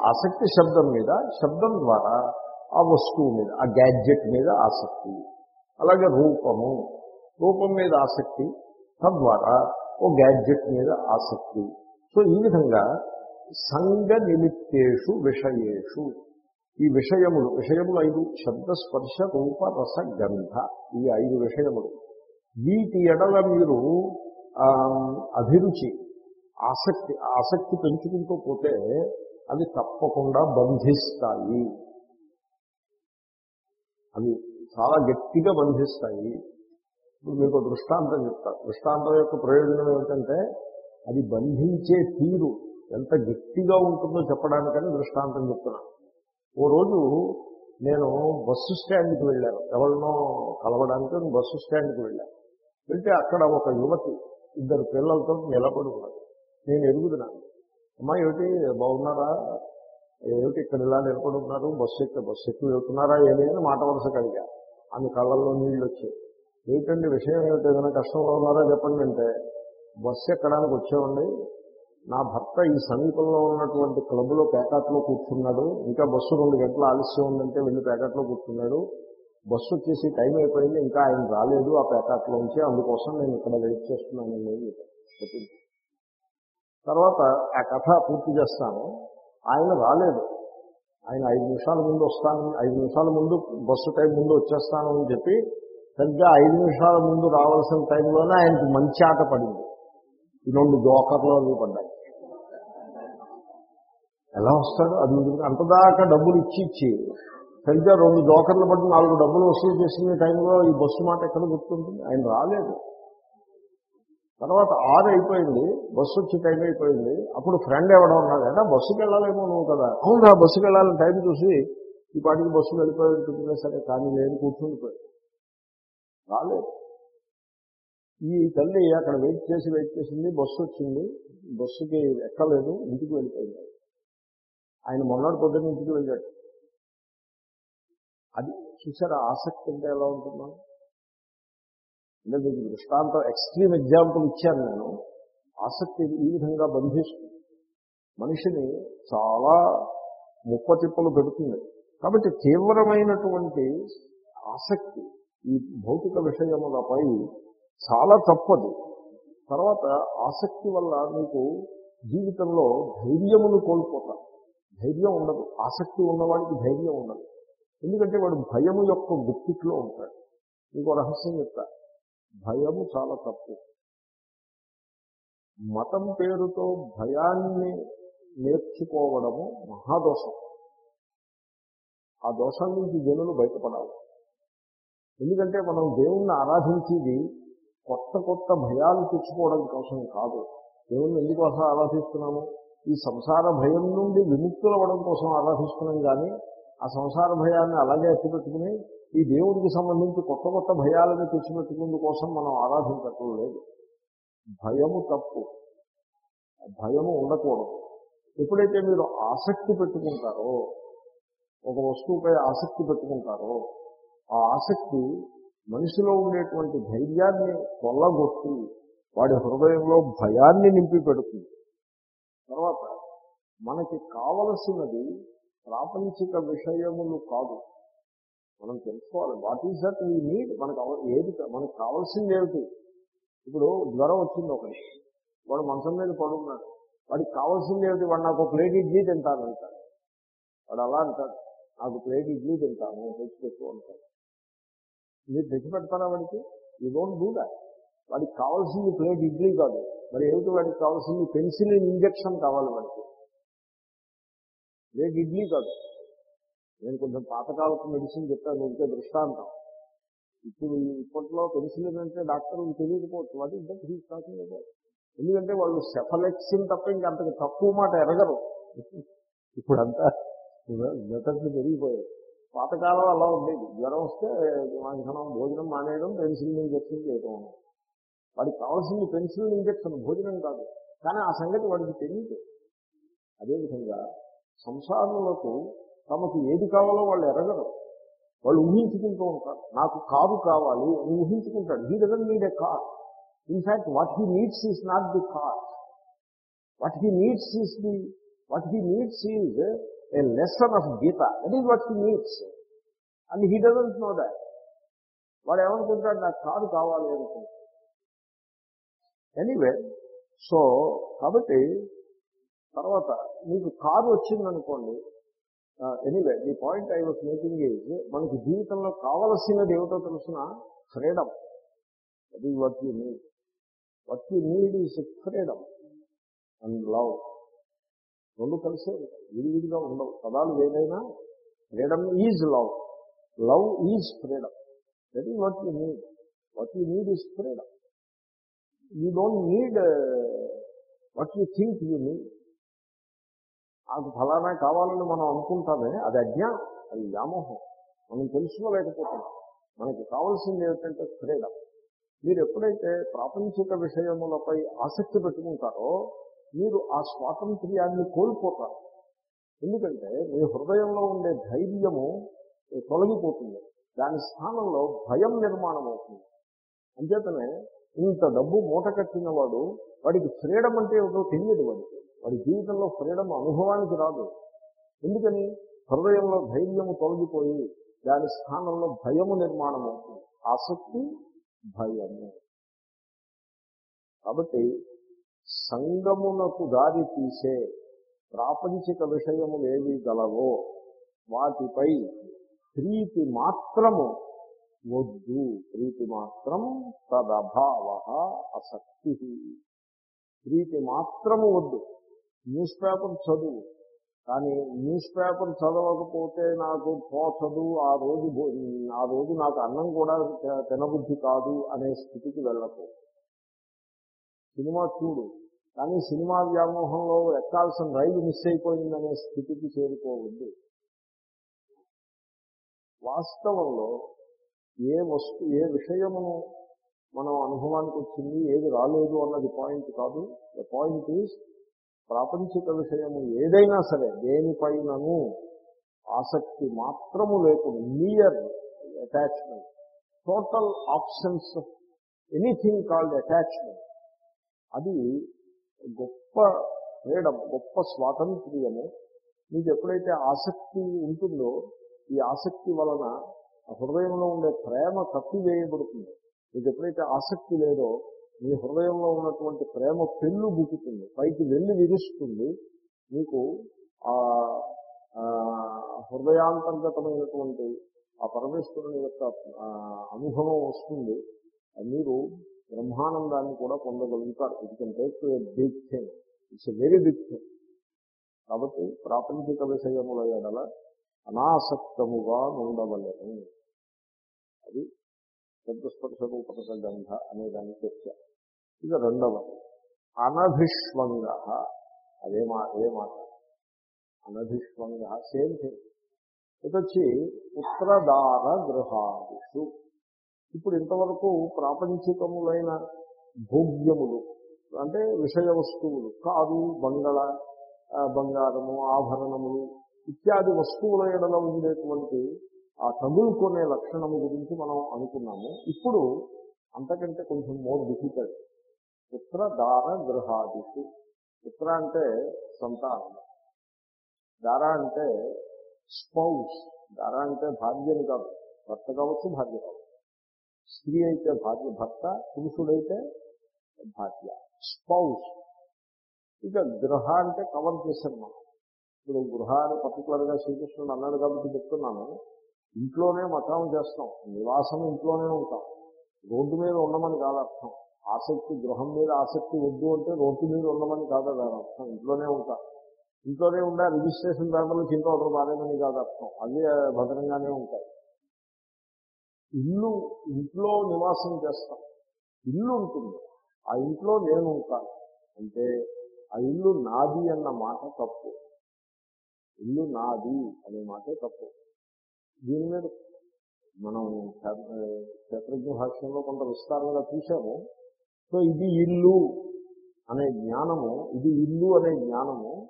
[SPEAKER 1] ఆసక్తి శబ్దం మీద శబ్దం ద్వారా ఆ వస్తువు మీద ఆ గ్యాడ్జెట్ మీద ఆసక్తి. అలాగే రూపము. రూపం మీద ఆసక్తి తద్వారా ఓ గ్యాడ్జెట్ మీద ఆసక్తి. సో ఈ విధంగా సంఘ నిమిత్తేషు విషయేషు ఈ విషయములు విషయములు ఐదు శబ్ద స్పర్శ రూప రస గంధ ఈ ఐదు విషయములు. వీటి ఎడల మీరు అభిరుచి ఆసక్తి ఆసక్తి పెంచుకుంటూ పోతే అవి తప్పకుండా బంధిస్తాయి. అవి చాలా గట్టిగా బంధిస్తాయి. ఇప్పుడు మీకు దృష్టాంతం చెప్తాను దృష్టాంతం యొక్క ప్రయోజనం ఏమిటంటే అది బంధించే తీరు ఎంత గట్టిగా ఉంటుందో చెప్పడానికని దృష్టాంతం చెప్తున్నాను ఓ రోజు నేను బస్సు స్టాండ్కి వెళ్ళాను. ఎవరినో కలవడానికి బస్సు స్టాండ్కి వెళ్ళాను. వెళ్తే అక్కడ ఒక యువతి ఇద్దరు పిల్లలతో నిలబడి ఉన్నారు నేను ఎరుగుతున్నాను అమ్మా ఏమిటి? బాగున్నారా? ఏమిటి ఇక్కడ ఇలా నిలబడి ఉన్నారు బస్సు ఎక్కి బస్సు ఎక్కువ వెళ్తున్నారా? ఏమి? అని మాట వలస కలిగా. ఆమె కళ్ళల్లో నీళ్ళు వచ్చాయి. ఏమిటండి విషయం ఏమిటి? ఏదైనా కష్టంలో ఉన్నారా? చెప్పండి అంటే బస్సు ఎక్కడానికి వచ్చామండి? నా భర్త ఈ సమీపంలో ఉన్నటువంటి క్లబ్లో పేకాట్లో కూర్చున్నాడు. ఇంకా బస్సు రెండు గంటల ఆలస్యం ఉందంటే వెళ్ళి పేకాట్లో కూర్చున్నాడు. బస్సు వచ్చేసి టైం అయిపోయింది ఇంకా ఆయన రాలేదు ఆ పేకాట్లోంచి అందుకోసం నేను ఇక్కడ వెయిట్ చేస్తున్నాను అనేది చెప్పింది. తర్వాత ఆ కథ పూర్తి చేస్తాను. ఆయన రాలేదు. ఆయన ఐదు నిమిషాల ముందు వస్తాను ఐదు నిమిషాల ముందు బస్సు టైం ముందు వచ్చేస్తాను అని చెప్పి సరిగ్గా ఐదు నిమిషాల ముందు రావాల్సిన టైంలోనే ఆయనకు మంచి ఆట పడింది. ఈ రెండు జోకర్లు అవి పడ్డాయి. ఎలా వస్తాడు? అది అంతదాకా డబ్బులు ఇచ్చి ఇచ్చి. సరిగ్గా రెండు జోకర్లు పడి నాలుగు డబ్బులు వసూలు చేసిన టైంలో ఈ బస్సు మాట ఎక్కడ గుర్తుంటుంది? ఆయన రాలేదు. తర్వాత ఆరు అయిపోయింది. బస్సు వచ్చి టైం అయిపోయింది. అప్పుడు ఫ్రెండ్ ఎవడో ఉన్నాడు. ఏదా బస్సుకి వెళ్ళాలేమో నువ్వు కదా. అవునా బస్సుకి వెళ్ళాలని టైం చూసి ఈ పాటికి బస్సు వెళ్ళిపోయి ఉంటుందిలే సరే కానీ నేను కూర్చుండిపోయాడు రాలేదు. ఈ తల్లి అక్కడ వెయిట్ చేసి వెయిట్ చేసింది. బస్సు వచ్చింది. బస్సుకి ఎక్కలేదు. ఇంటికి వెళ్ళిపోయింది. ఆయన మొన్నటి పొద్దున్న ఇంటికి వెళ్ళాడు. అది చూసారా? ఆసక్తి అంటే ఎలా ఉంటుందో? అంటే మీకు దృష్టాంతం ఎక్స్ట్రీమ్ ఎగ్జాంపుల్ ఇచ్చాను నేను. ఆసక్తి ఈ విధంగా బంధిస్తుంది. మనిషిని చాలా ముప్పతిప్పలు పెడుతుంది. కాబట్టి తీవ్రమైనటువంటి ఆసక్తి ఈ భౌతిక విషయములపై చాలా తప్పదు. తర్వాత ఆసక్తి వల్ల మీకు జీవితంలో ధైర్యమును కోల్పోతారు. ధైర్యం ఉండదు. ఆసక్తి ఉన్నవాడికి ధైర్యం ఉండదు. ఎందుకంటే వాడు భయము యొక్క గుప్పిట్లో ఉంటాడు. మీకు రహస్యం చెప్తా. భయము చాలా తప్పు. మతం పేరుతో భయాన్ని నేర్చుకోవడము మహాదోషం. ఆ దోషం నుంచి జనులు బయటపడాలి. ఎందుకంటే మనం దేవుణ్ణి ఆరాధించేది కొత్త కొత్త భయాలు తెచ్చుకోవడం కోసం కాదు. దేవుణ్ణి ఎందుకోసం ఆరాధిస్తున్నాము? ఈ సంసార భయం నుండి విముక్తులవ్వడం కోసం ఆరాధిస్తున్నాం కానీ ఆ సంసార భయాన్ని అలాగే ఎత్తిపెట్టుకుని ఈ దేవుడికి సంబంధించి కొత్త కొత్త భయాలను తెచ్చిపెట్టుకునే కోసం మనం ఆరాధించటం లేదు. భయము తప్పు. భయము ఉండకూడదు. ఎప్పుడైతే మీరు ఆసక్తి పెట్టుకుంటారో ఒక వస్తువుపై ఆసక్తి పెట్టుకుంటారో ఆ ఆసక్తి మనిషిలో ఉండేటువంటి ధైర్యాన్ని కొల్లగొట్టి వాడి హృదయంలో భయాన్ని నింపి పెడుతుంది. తర్వాత మనకి కావలసినది ప్రాపంచిక విషయములు కాదు. మనం తెలుసుకోవాలి what is that we need మనకు ఏది మనకు కావాల్సింది ఏమిటి? ఇప్పుడు జ్వరం వచ్చింది ఒకటి. వాడు మంచం మీద పడున్నాడు వాడికి కావాల్సింది ఏమిటి? వాడు నాకు ఒక ప్లేట్ ఇడ్లీ తింటాను అంటాడు. వాడు అలా అంటాడు. నాకు ప్లేట్ ఇడ్లీ తింటాను తెచ్చి పెట్టు అంటాడు. మీరు తెచ్చిపెడతారా వాడికి? యూ డోంట్ డూ దాట్ వాడికి కావాల్సింది ప్లేట్ ఇడ్లీ కాదు. మరి ఏమిటి వాడికి కావాల్సింది? పెన్సిలిన్ ఇంజెక్షన్ కావాలి వాడికి. ప్లేట్ ఇడ్లీ కాదు. నేను కొంచెం పాతకాలపు మెడిసిన్ చెప్తాను ఇంకే దృష్టాంతం. ఇప్పుడు ఇప్పట్లో పెన్సిలిన్ అంటే డాక్టర్లు తెలియకపోవచ్చు. వాటి ఇంత హీస్ కాకుండా ఎందుకంటే వాళ్ళు సెఫలెక్సిన్ తప్ప ఇంకా అంతకు తక్కువ మాట ఎరగరు. ఇప్పుడంతా మెథడ్లు పెరిగిపోయాయి. పాతకాలం అలా ఉండేది. జ్వరం వస్తే వాంఛనం భోజనం మానేయడం పెన్సిల్ ఇంజక్షన్ చేయడం వాడికి కావాల్సింది పెన్సిల్ ఇంజక్షన్ భోజనం కాదు. కానీ ఆ సంగతి వాడికి తెలియదు అదేవిధంగా సంసారులకు తమకు ఏది కావాలో వాళ్ళు ఎరగరు. వాళ్ళు ఊహించుకుంటూ ఉంటారు. నాకు కారు కావాలి అని ఊహించుకుంటాడు he doesn't need a car in fact what he needs is not the car what he needs is the what he needs is a lesson of Gita that is what he needs and he doesn't know that వాడు ఏమనుకుంటాడు? నాకు car కావాలి అనుకుంటాడు. Anyway so కాబట్టి తర్వాత మీకు car వచ్చిందనుకోండి. Anyway the point I was making is మనకి జీవితంలో కావలసినది ఏమిటో తెలిసిన ఫ్రీడమ్ అది what you need what you need is freedom and love రెండు కలిసే విడివిడిగా ఉండవు. పదాలు ఏదైనా freedom is love. Love is freedom. That is what you need what you need is freedom you don't need what you think you need నాకు ఫలానా కావాలని మనం అనుకుంటామే అది అజ్ఞానం అది వ్యామోహం. మనం తెలుసుకోలేకపోతున్నాం. మనకి కావాల్సింది ఏమిటంటే ఫ్రీడమ్. మీరు ఎప్పుడైతే ప్రాపంచిక విషయములపై ఆసక్తి పెట్టుకుంటారో మీరు ఆ స్వాతంత్ర్యాన్ని కోల్పోతారు. ఎందుకంటే మీ హృదయంలో ఉండే ధైర్యము తొలగిపోతుంది. దాని స్థానంలో భయం నిర్మాణం అవుతుంది అంచేతనే ఇంత డబ్బు మూట కట్టిన వాడు వాడికి ఫ్రీడమ్ అంటే ఏదో తెలియదు వాడికి. వాడి జీవితంలో ఫ్రీడమ్ అనుభవానికి రాదు. ఎందుకని? హృదయంలో ధైర్యము తొలగిపోయి దాని స్థానంలో భయము నిర్మాణం అవుతుంది ఆసక్తి భయము. కాబట్టి సంగమునకు దారి తీసే ప్రాపంచిక విషయములు ఏవి గలవో వాటిపై ప్రీతి మాత్రము వద్దు. ప్రీతి మాత్రం తదభావ అసక్తి. ప్రీతి మాత్రము వద్దు. న్యూస్ పేపర్ చదువు. కానీ న్యూస్ పేపర్ చదవకపోతే నాకు పోచదు ఆ రోజు ఆ రోజు నాకు అన్నం కూడా తినబుద్ధి కాదు అనే స్థితికి వెళ్ళకూడదు సినిమా చూడు. కానీ సినిమా వ్యామోహంలో ఎక్కాల్సిన రైలు మిస్ అయిపోయిందనే స్థితికి చేరుకోవద్దు. వాస్తవంలో ఏ వస్తు ఏ విషయమును మనం అనుభవానికి వచ్చింది ఏది రాలేదు అన్నది పాయింట్ కాదు. ద పాయింట్ ఈజ్ ప్రాపంచిక విషయము ఏదైనా సరే దేనిపైనను ఆసక్తి మాత్రము లేకుండా near attachment total options anything called attachment అది గొప్ప ఫ్రీడమ్ గొప్ప స్వాతంత్ర్యము. మీకు ఎప్పుడైతే ఆసక్తి ఉంటుందో ఈ ఆసక్తి వలన ఆ హృదయంలో ఉండే ప్రేమ కప్పివేయబడుతుంది. మీకు ఎప్పుడైతే ఆసక్తి లేదో మీ హృదయంలో ఉన్నటువంటి ప్రేమ పెళ్ళు బుక్కుతుంది పైకి వెళ్ళి విరుస్తుంది. మీకు ఆ హృదయాంతర్గతమైనటువంటి ఆ పరమేశ్వరుని యొక్క అనుభవం వస్తుంది. మీరు బ్రహ్మానందాన్ని కూడా పొందగలుగుతారు. ఎందుకంటే can take big thing it's a very big thing కాబట్టి ప్రాపంచిక విషయముల ఎడల అనాసక్తముగా ఉండవలను. అది శబ్దస్పర్శ రూపక గంధ అనే దాని చర్చ ఇది రెండవది అనభిష్వంగ అదే మా అదే మాట. అనభిష్వంగ సేమ్ థింగ్ ఇదొచ్చి ఉత్తరదార గృహాదిషు. ఇప్పుడు ఇంతవరకు ప్రాపంచికములైన భోగ్యములు అంటే విషయ వస్తువులు కారు బంగళ బంగారము ఆభరణములు ఇత్యాది వస్తువుల ఎడలో ఉండేటువంటి ఆ తగులుకునే లక్షణము గురించి మనం అనుకున్నాము. ఇప్పుడు అంతకంటే కొంచెం మోర్ డిఫికల్ట్ పుత్ర దార గృహాదిషు పుత్ర అంటే సంతానం. దార అంటే స్పౌస్ దార అంటే భార్యని కాదు. భర్త కావచ్చు భార్య కావచ్చు. స్త్రీ అయితే భార్య భర్త పురుషుడైతే భార్య స్పౌస్. ఇక గృహ అంటే కవర్ చేశాను మనం. ఇప్పుడు గృహ అని పర్టికులర్గా శ్రీకృష్ణుడు అన్నాడు కాబట్టి చెప్తున్నాను. ఇంట్లోనే మతం చేస్తాం నివాసం ఇంట్లోనే ఉంటాం. రోడ్డు మీద ఉండమని కాదు అర్థం. ఆసక్తి గృహం మీద ఆసక్తి వద్దు అంటే రోడ్డు మీద ఉండమని కాదు దాని అర్థం. ఇంట్లోనే ఉంటాం. ఇంట్లోనే ఉండే రిజిస్ట్రేషన్ పేపర్లు చింత ఒకరు బాగాలేమని కాదు అర్థం. అవి భద్రంగానే ఉంటాయి. ఇల్లు ఇంట్లో నివాసం చేస్తాం. ఇల్లు ఉంటుంది. ఆ ఇంట్లో నేను ఉంటాను. అంటే ఆ ఇల్లు నాది అన్న మాట తప్పు. ఇల్లు నాది అనే మాటే తప్పు. దీని మీద మనం క్షేత్రజ్ఞ భాష్యంలో కొంత విస్తారంగా చూశాము. సో ఇది ఇల్లు అనే జ్ఞానము ఇది ఇల్లు అనే జ్ఞానము.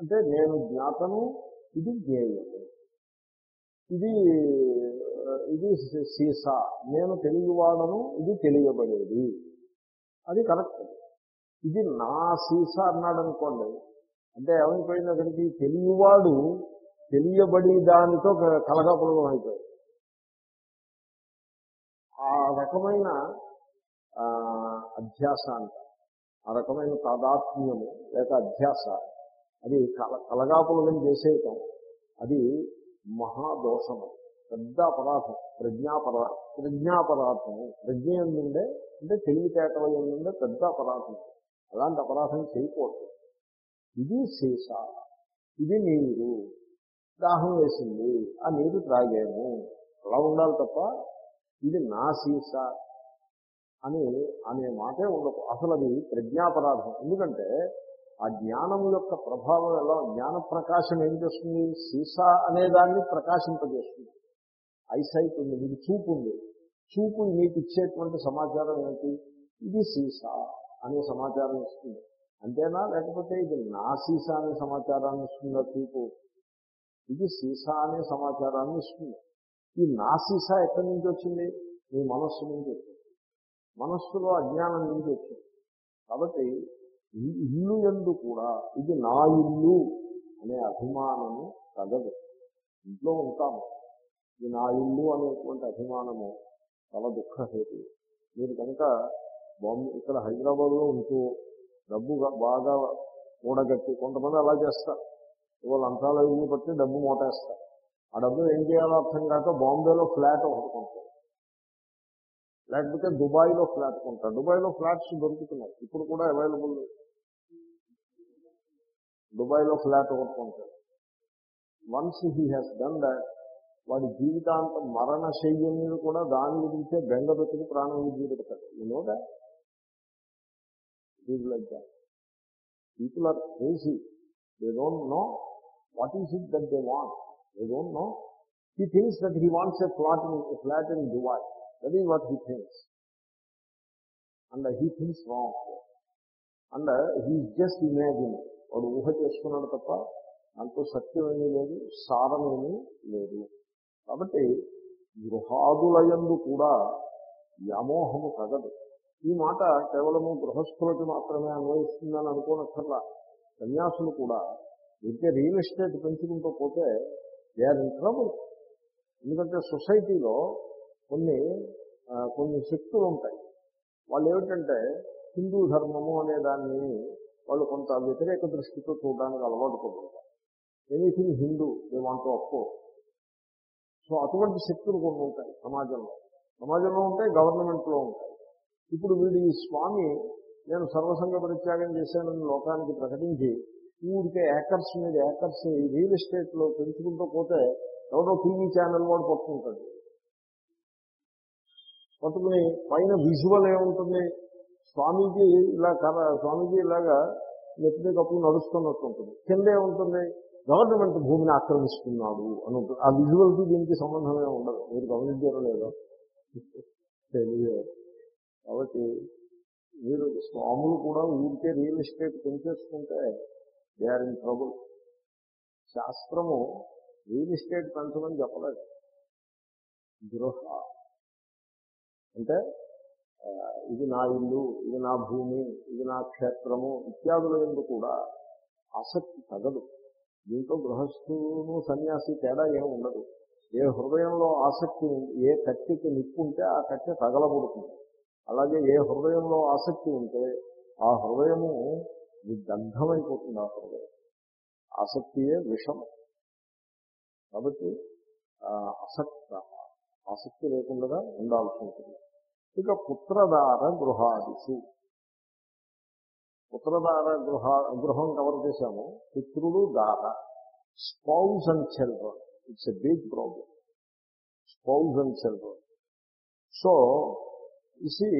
[SPEAKER 1] అంటే నేను జ్ఞాతను ఇది జ్ఞేయము. ఇది ఇది సీసా. నేను తెలియవాడను ఇది తెలియబడేది. అది కరెక్ట్. ఇది నా సీసా అన్నాడు అనుకోండి అంటే ఏమైపోయింది అక్కడికి? తెలియవాడు తెలియబడి దానితో కలగాపులగం అయిపోయాడు ఆ రకమైన అధ్యాస అంట. ఆ రకమైన తాదాత్మ్యము లేక అధ్యాస. అది కల కలగాపులగం చేసేయటం. అది మహాదోషము. పెద్ద అపరాధం ప్రజ్ఞాపరా ప్రజ్ఞాపరాధము ప్రజ్ఞ ఎందుండే అంటే తెలివితేటల ఎందుండే పెద్ద అపరాధం అలాంటి అపరాధం చేయకూడదు. ఇది సీసా ఇది నీరు దాహం వేసింది. ఆ నీరు త్రాగాము. అలా ఉండాలి తప్ప ఇది నా సీస అని అనే మాటే ఉండదు అసలు అది ప్రజ్ఞాపరాధం. ఎందుకంటే ఆ జ్ఞానం యొక్క ప్రభావం ఎలా? జ్ఞాన ప్రకాశం ఏం చేస్తుంది? సీసా అనే దాన్ని ప్రకాశింపజేస్తుంది. ఐసైట్ ఉంది మీకు చూపు ఉంది. చూపు మీకు ఇచ్చేటువంటి సమాచారం ఏంటి? ఇది సీసా అనే సమాచారం ఇస్తుంది. అంతేనా? లేకపోతే ఇది నా సీసా అనే సమాచారాన్ని ఇస్తుందా చూపు? ఇది సీసా అనే సమాచారాన్ని ఇస్తుంది. ఈ నా సీసా ఎక్కడి నుంచి వచ్చింది? మీ మనస్సు నుంచి వచ్చింది. మనస్సులో అజ్ఞానం నుంచి వచ్చింది. కాబట్టి ఇల్లు ఎందు కూడా ఇది నా ఇల్లు అనే అభిమానము తగదు ఇంట్లో ఉంటాము. ఇది నా ఇల్లు అనేటువంటి అభిమానము చాలా దుఃఖహేతు. మీరు కనుక బాంబే ఇక్కడ హైదరాబాద్లో ఉంటూ డబ్బు బాగా కూడగట్టి కొంతమంది అలా చేస్తారు. ఇవాళ అంతాల ఇల్లు బట్టి డబ్బు మోటేస్తారు. ఆ డబ్బు ఏం చేయాలో అర్థం కాక బాంబేలో ఫ్లాట్ ఒకటి కొంటారు. లేకపోతే దుబాయ్లో ఫ్లాట్ కొంటారు. దుబాయ్లో ఫ్లాట్స్ దొరుకుతున్నాయి. ఇప్పుడు కూడా అవైలబుల్ దుబాయ్లో ఫ్లాట్ ఒకటి కొంటారు. Once he has done that వాడి జీవితాంతం మరణ శయ్యం మీద కూడా దాని గురించే బెంగ పెట్టుకుని ప్రాణం విద్య పెడతాడు no people are crazy they don't know what is it that they want they don't know he thinks that he wants a flat in flat in Dubai that is what he thinks and he thinks wrong and he just imagine వాడు ఊహ చేసుకున్నాడు తప్ప దాంట్లో సత్యం లేదు సారమేమీ లేదు. కాబట్టి గృహాదులయందు కూడా వ్యామోహము తగదు. ఈ మాట కేవలము గృహస్థులకి మాత్రమే అన్వయిస్తుందని అనుకోనక్కర్లా. సన్యాసులు కూడా ఇంకే రియల్ ఎస్టేట్ పెంచుకుంటూ పోతే దే ఆర్ ఇన్ ట్రబుల్. ఎందుకంటే సొసైటీలో కొన్ని కొన్ని శక్తులు ఉంటాయి. వాళ్ళు ఏమిటంటే హిందూ ధర్మము అనే దాన్ని వాళ్ళు కొంత వ్యతిరేక దృష్టితో చూడడానికి అలవాటు పడుతుంటారు. ఎనీథింగ్ హిందూ దే వాంట్ అప్పో సో అటువంటి శక్తులు కొన్ని ఉంటాయి సమాజంలో. సమాజంలో ఉంటాయి గవర్నమెంట్లో ఉంటాయి. ఇప్పుడు వీడు ఈ స్వామి నేను సర్వసంగ పరిత్యాగం చేశానని లోకానికి ప్రకటించి ఊరికే యాకర్స్ మీద యాకర్స్ ఈ రియల్ ఎస్టేట్లో పెంచుకుంటూ పోతే ఎవరో టీవీ ఛానల్ వాడు పట్టుకుంటాడు. పట్టుకుని పైన విజువల్ ఏముంటుంది? స్వామీజీ ఇలా కర స్వామీజీ ఇలాగా నెత్తి కప్పు నడుస్తున్నట్టు ఉంటుంది. కింద ఏముంటుంది? గవర్నమెంట్ భూమిని ఆక్రమిస్తున్నాడు అని ఉంటుంది ఆ విజువల్కి దీనికి సంబంధమే ఉండదు. మీరు గమనించారో లేదో తెలియదు. కాబట్టి మీరు స్వాములు కూడా ఊరికే రియల్ ఎస్టేట్ పెంచేసుకుంటే దే ఆర్ ఇన్ ట్రబుల్. శాస్త్రము రియల్ ఎస్టేట్ పెంచమని చెప్పలేదు. గృహ అంటే ఇది నా ఇల్లు ఇది నా భూమి ఇది నా క్షేత్రము ఇత్యాదుల ఎందుకు కూడా ఆసక్తి తగదు. దీంట్లో గృహస్థును సన్యాసి తేడా ఏమి ఉండదు. ఏ హృదయంలో ఆసక్తి ఏ కట్టెకి నిప్పు ఉంటే ఆ కట్టె తగలబడుతుంది. అలాగే ఏ హృదయంలో ఆసక్తి ఉంటే ఆ హృదయము దగ్ధమైపోతుంది ఆ హృదయం. ఆసక్తియే విషం కాబట్టి అసక్త ఆసక్తి లేకుండా ఉండాల్సి ఉంటుంది. ఇక పుత్రదార గృహాదిషు పుత్రదార గృహ గృహం కవర్ చేశాము. పుత్రుడు దార spouse and children it's a big problem spouse and children so ఇసి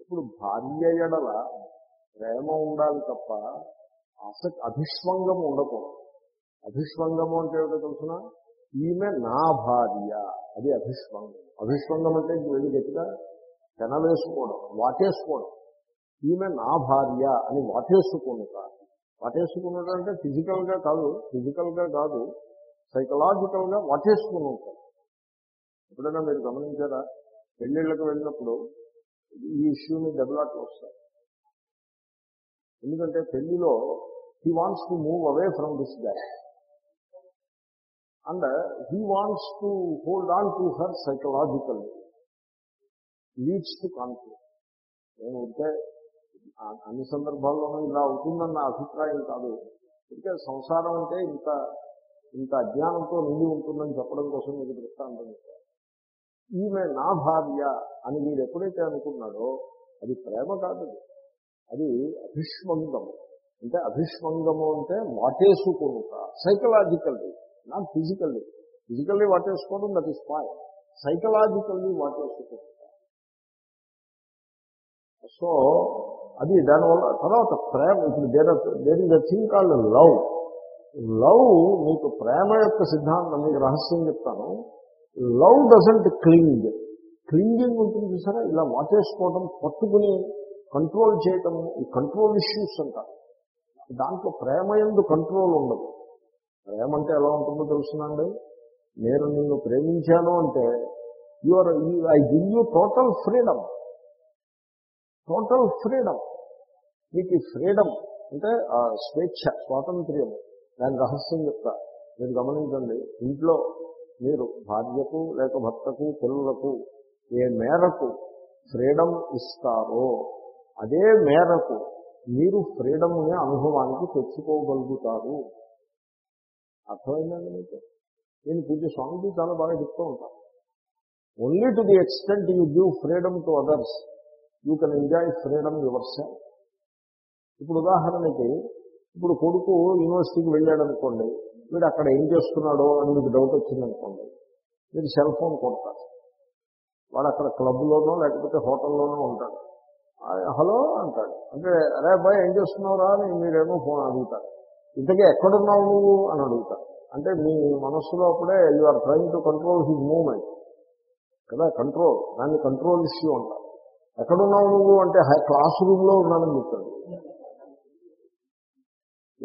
[SPEAKER 1] ఇప్పుడు భార్య ఎడల ప్రేమ ఉండాలి తప్ప ఆసక్తి అభిష్వంగం ఉండకూడదు. అభిష్వంగము అంటే ఏమిటో తెలుసిన? ఈమె నా భార్య. అది అభిష్వంగం అభిష్వంగం అంటే వెళ్ళి గట్టిగా పెనవేసుకోవడం వాటేసుకోవడం. ఈమె నా భార్య అని వాటేసుకునుట. వాటేసుకునుట అంటే ఫిజికల్గా కాదు ఫిజికల్గా కాదు సైకలాజికల్గా వాటేసుకుని ఉంటారు ఎప్పుడైనా మీరు గమనించారా? పెళ్ళిళ్ళకి వెళ్ళినప్పుడు ఈ ఇష్యూని దెబ్బలాట్లు వస్తారు ఎందుకంటే పెళ్ళిలో he wants to move away from this gas and he wants to hold on to her psychological leads to conflict నేను ఉంటే అన్ని సందర్భాల్లోనూ ఇలా అవుతుందన్న అభిప్రాయం కాదు. అందుకే సంసారం అంటే ఇంత ఇంత అజ్ఞానంతో నిండి ఉంటుందని చెప్పడం కోసం మీకు దృష్టాంతం. ఈమె నా భార్య అని మీరు ఎప్పుడైతే అనుకున్నాడో అది ప్రేమ కాదు. అది. అభిష్మంగము. అంటే అభిష్మంగము అంటే వాటేసుకునుట. Psychologically not physically. ఫిజికల్లీ వాటేసుకోవడం దట్ ఈస్ పాయ్. సైకలాజికల్లీ వాటేసుకుంటా సో అది దానివల్ల తర్వాత ప్రేమ ఇప్పుడు there there is a thing called love. Love మీకు ప్రేమ యొక్క సిద్ధాంతం మీకు రహస్యం చెప్తాను. Love doesn't క్లింగ్. క్లింగింగ్ ఉంటుంది చూసారా? ఇలా వాటేసుకోవడం పట్టుకుని కంట్రోల్ చేయటం ఈ కంట్రోల్ ఇష్యూస్ అంటారు దాంట్లో ప్రేమ ఎందు కంట్రోల్ ఉండదు. ప్రేమ అంటే ఎలా ఉంటుందో తెలుసునండి నేను నిన్ను ప్రేమించాను అంటే your I give you total freedom total freedom మీకు ఈ ఫ్రీడమ్ అంటే ఆ స్వేచ్ఛ స్వాతంత్ర్యం. దాని రహస్యం చెప్తా. మీరు గమనించండి ఇంట్లో మీరు భార్యకు లేక భర్తకు పిల్లలకు ఏ మేరకు ఫ్రీడమ్ ఇస్తారో అదే మేరకు మీరు ఫ్రీడమ్ని అనుభవానికి తెచ్చుకోగలుగుతారు. అర్థమైందండి మీకు? నేను పూజ స్వామికి చాలా బాగా చెప్తూ ఉంటాను. Only to the extent you give freedom to others you can enjoy freedom yourself ఇప్పుడు ఉదాహరణకి ఇప్పుడు కొడుకు యూనివర్సిటీకి వెళ్ళాడు అనుకోండి వీడు అక్కడ ఏం చేస్తున్నాడో అని మీకు డౌట్ వచ్చిందనుకోండి మీరు సెల్ ఫోన్ కొడతారు. వాడు అక్కడ క్లబ్లోనో లేకపోతే హోటల్లోనో ఉంటాడు. హలో అంటాడు. అంటే అరే అబ్బాయి ఏం చేస్తున్నావురా అని మీరేమో ఫోన్ అడుగుతారు. ఇంతకీ ఎక్కడున్నావు నువ్వు అని అడుగుతారు. అంటే మీ మనస్సులో అప్పుడే you are trying to control his moment కదా కంట్రోల్ దాన్ని కంట్రోల్ ఇష్యూ అంటారు. ఎక్కడున్నావు నువ్వు అంటే హై- క్లాస్ రూమ్లో ఉన్నానని చెప్తాడు.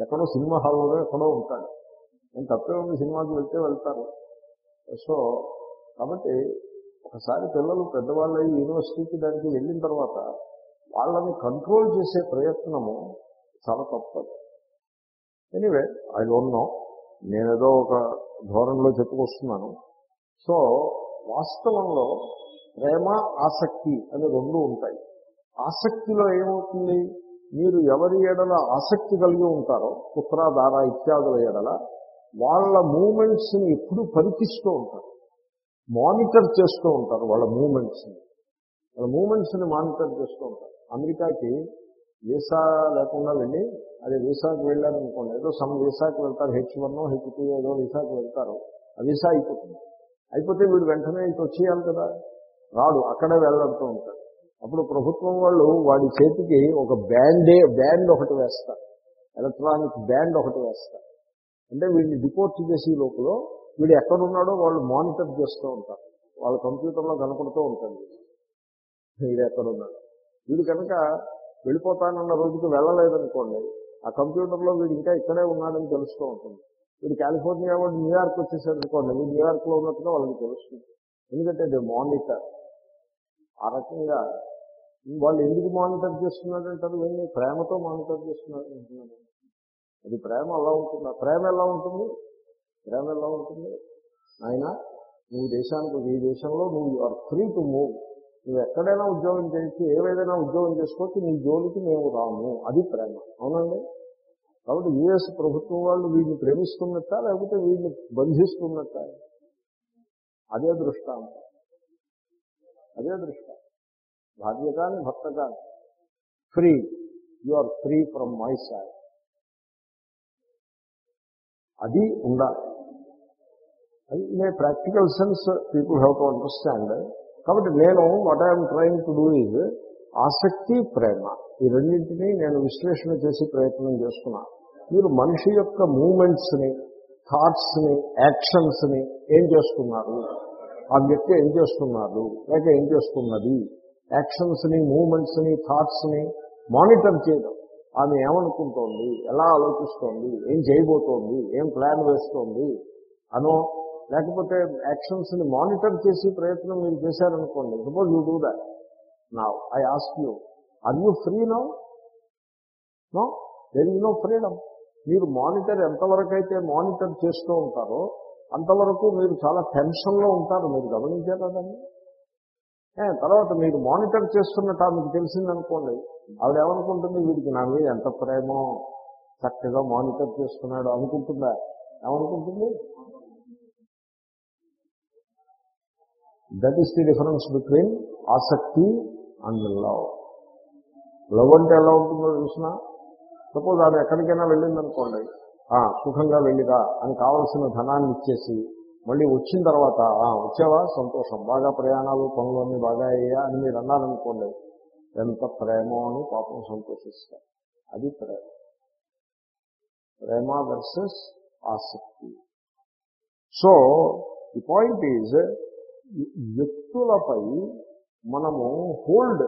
[SPEAKER 1] ఎక్కడో సినిమా హాల్లో ఎక్కడో ఉంటాడు. నేను తప్పే ఉంది సినిమాకి వెళ్తే వెళ్తారు సో కాబట్టి ఒకసారి పిల్లలు పెద్దవాళ్ళు అయ్యి యూనివర్సిటీకి దానికి వెళ్ళిన తర్వాత వాళ్ళని కంట్రోల్ చేసే ప్రయత్నము చాలా తప్పదు. ఎనీవే ఐ డోంట్ నో నేనేదో ఒక ధోరణిలో చెప్పుకొస్తున్నాను. సో వాస్తవంలో ప్రేమ ఆసక్తి అని రెండు ఉంటాయి. ఆసక్తిలో ఏమవుతుంది? మీరు ఎవరి ఎడల ఆసక్తి కలిగి ఉంటారో పుత్ర దార ఇత్యాదుల ఎడల వాళ్ళ మూమెంట్స్ని ఎప్పుడు పరికిస్తూ ఉంటారు. మానిటర్ చేస్తూ ఉంటారు వాళ్ళ మూమెంట్స్ని వాళ్ళ మూమెంట్స్ని మానిటర్ చేస్తూ ఉంటారు. అమెరికాకి వీసా లేకుండా వెళ్ళి అదే వీసాకి వెళ్ళారనుకోండి ఏదో సమ్ వీసాకి వెళ్తారు హెచ్ వన్ హెచ్ టూ ఏదో వీసాకి వెళ్తారు ఆ వీసా అయిపోతుంది. అయిపోతే వీడు వెంటనే ఇటు వచ్చేయాలి కదా. రాడు అక్కడే వెళ్ళడుతూ ఉంటాడు. అప్పుడు ప్రభుత్వం వాళ్ళు వాడి చేతికి ఒక బ్యాండే బ్యాండ్ ఒకటి వేస్తారు. ఎలక్ట్రానిక్ బ్యాండ్ ఒకటి వేస్తారు. అంటే వీడిని డిపోర్ట్ చేసే లోపల వీడు ఎక్కడున్నాడో వాళ్ళు మానిటర్ చేస్తూ ఉంటారు. వాళ్ళ కంప్యూటర్లో కనపడుతూ ఉంటుంది వీడు. ఎక్కడున్నాడు? వీడు కనుక వెళ్ళిపోతానన్న రోజుకి వెళ్ళలేదనుకోండి ఆ కంప్యూటర్లో వీడు ఇంకా ఇక్కడే ఉన్నాడని తెలుస్తూ ఉంటుంది. వీడు కాలిఫోర్నియా వాడు న్యూయార్క్ వచ్చేసారనుకోండి వీడు న్యూయార్క్లో ఉన్నట్టుగా వాళ్ళకి తెలుస్తుంది. ఎందుకంటే దే మానిటర్. ఆ రకంగా వాళ్ళు ఎందుకు మానిటర్ చేస్తున్నారంటారు? ఇవన్నీ ప్రేమతో మానిటర్ చేస్తున్నారు అంటున్నాను అది ప్రేమ అలా ఉంటుందా? ప్రేమ ఎలా ఉంటుంది? ప్రేమ ఎలా ఉంటుంది? ఆయన నువ్వు దేశానికి ఈ దేశంలో నువ్వు ఆర్ ఫ్రీ టు మూవ్ నువ్వు ఎక్కడైనా ఉద్యోగం చేయొచ్చు ఏవేదైనా ఉద్యోగం చేసుకోవచ్చు నీ జోలికి మేము రాము. అది ప్రేమ. అవునండి? కాబట్టి యుఎస్ ప్రభుత్వం వాళ్ళు వీడిని ప్రేమిస్తున్నట్ట లేకపోతే వీడిని బంధిస్తున్నట్ట? అదే దృష్టాంతం. అదే దృష్ట. భార్య కానీ భర్త కానీ free you are free from my side అది ఉండాలి. అది practical sense people have to understand కాబట్టి నేను what I'm trying to do is ఆసక్తి ప్రేమ. ఈ రెండింటినీ నేను విశ్లేషణ చేసి ప్రయత్నం చేస్తున్నా. మీరు మనిషి యొక్క మూమెంట్స్ని థాట్స్ని యాక్షన్స్ని ఏం చేస్తున్నారు? ఆ వ్యక్తి ఏం చేస్తున్నారు లేక ఏం చేస్తున్నది? యాక్షన్స్ని మూమెంట్స్ని థాట్స్ని మానిటర్ చేయడం. ఆమె ఏమనుకుంటోంది? ఎలా ఆలోచిస్తోంది? ఏం చేయబోతోంది? ఏం ప్లాన్ వేస్తోంది? అనో లేకపోతే యాక్షన్స్ని మానిటర్ చేసి ప్రయత్నం మీరు చేశారనుకోండి. Suppose you do that. నా I ask you are you free no no there is no freedom మీరు మానిటర్ ఎంతవరకు అయితే మానిటర్ చేస్తూ ఉంటారో అంతవరకు మీరు చాలా టెన్షన్లో ఉంటారు మీరు గమనించారా దాన్ని? తర్వాత మీరు మానిటర్ చేస్తున్నట్టు మీకు తెలిసిందనుకోండి ఆవిడ ఏమనుకుంటుంది? వీడికి నా మీద ఎంత ప్రేమో చక్కగా మానిటర్ చేస్తున్నాడు అనుకుంటుందా? ఏమనుకుంటుంది? That is the difference between ఆసక్తి అండ్ లవ్ లవ్ అంటే ఎలా ఉంటుందో చూసిన సపోజ్ ఆమె ఎక్కడికైనా వెళ్ళిందనుకోండి సుఖంగా వెళ్ళిరా అని కావలసిన ధనాన్ని ఇచ్చేసి మళ్ళీ వచ్చిన తర్వాత వచ్చావా? సంతోషం. బాగా ప్రయాణాలు పనులన్నీ బాగా అయ్యా అని మీరు అన్నారనుకోండి ఎంత ప్రేమో అని పాపం సంతోషిస్తారు. అది ప్రేమ. ప్రేమ వర్సెస్ ఆసక్తి. సో ది పాయింట్ ఈజ్ వ్యక్తులపై మనము హోల్డ్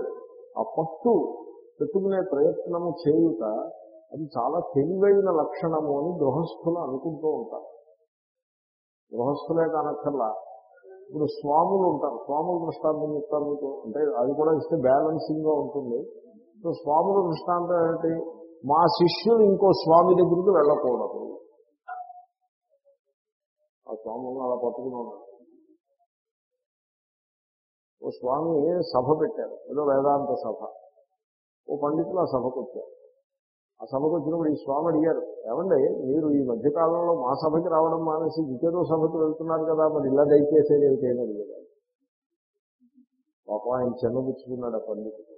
[SPEAKER 1] ఆ పట్టు పెట్టుకునే ప్రయత్నము చేయుట అది చాలా తెలివైన లక్షణము అని గృహస్థులు అనుకుంటూ ఉంటారు. గృహస్థులే కానక్కర్లా. ఇప్పుడు స్వాములు ఉంటారు. స్వాముల దృష్టాంతం చెప్తారు మీకు. అంటే అది కూడా ఇస్తే బ్యాలెన్సింగ్గా ఉంటుంది. సో స్వాముల దృష్టాంతం ఏంటి? మా శిష్యులు ఇంకో స్వామి దగ్గరికి వెళ్ళకూడదు. ఆ స్వాములను అలా పట్టుకున్నాను ఓ స్వామి సభ పెట్టారు. ఏదో వేదాంత సభ. ఓ పండితులు ఆ సభకు వచ్చారు. ఆ సభకు వచ్చినప్పుడు ఈ స్వామి అడిగారు ఏమండి మీరు ఈ మధ్యకాలంలో మా సభకి రావడం మానేసి ఇంకేదో సభకు వెళ్తున్నారు కదా మరి ఇలా దయచేసేది ఏమిటైనా అడిగారు. పాపం ఆయన చిన్నబుచ్చుకున్నాడు ఆ పండితుడు.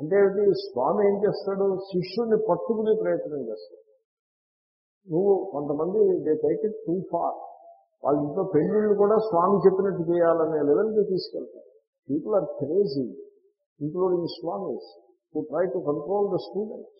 [SPEAKER 1] అంటే స్వామి ఏం చేస్తాడు? శిష్యుడిని పట్టుకునే ప్రయత్నం చేస్తాడు. నువ్వు కొంతమంది they take it too far. వాళ్ళ ఇంట్లో పెళ్ళిళ్ళు కూడా స్వామి చెప్పినట్టు చేయాలనే లెవెల్కి తీసుకెళ్తారు. People are crazy including swamis. Who try to control the students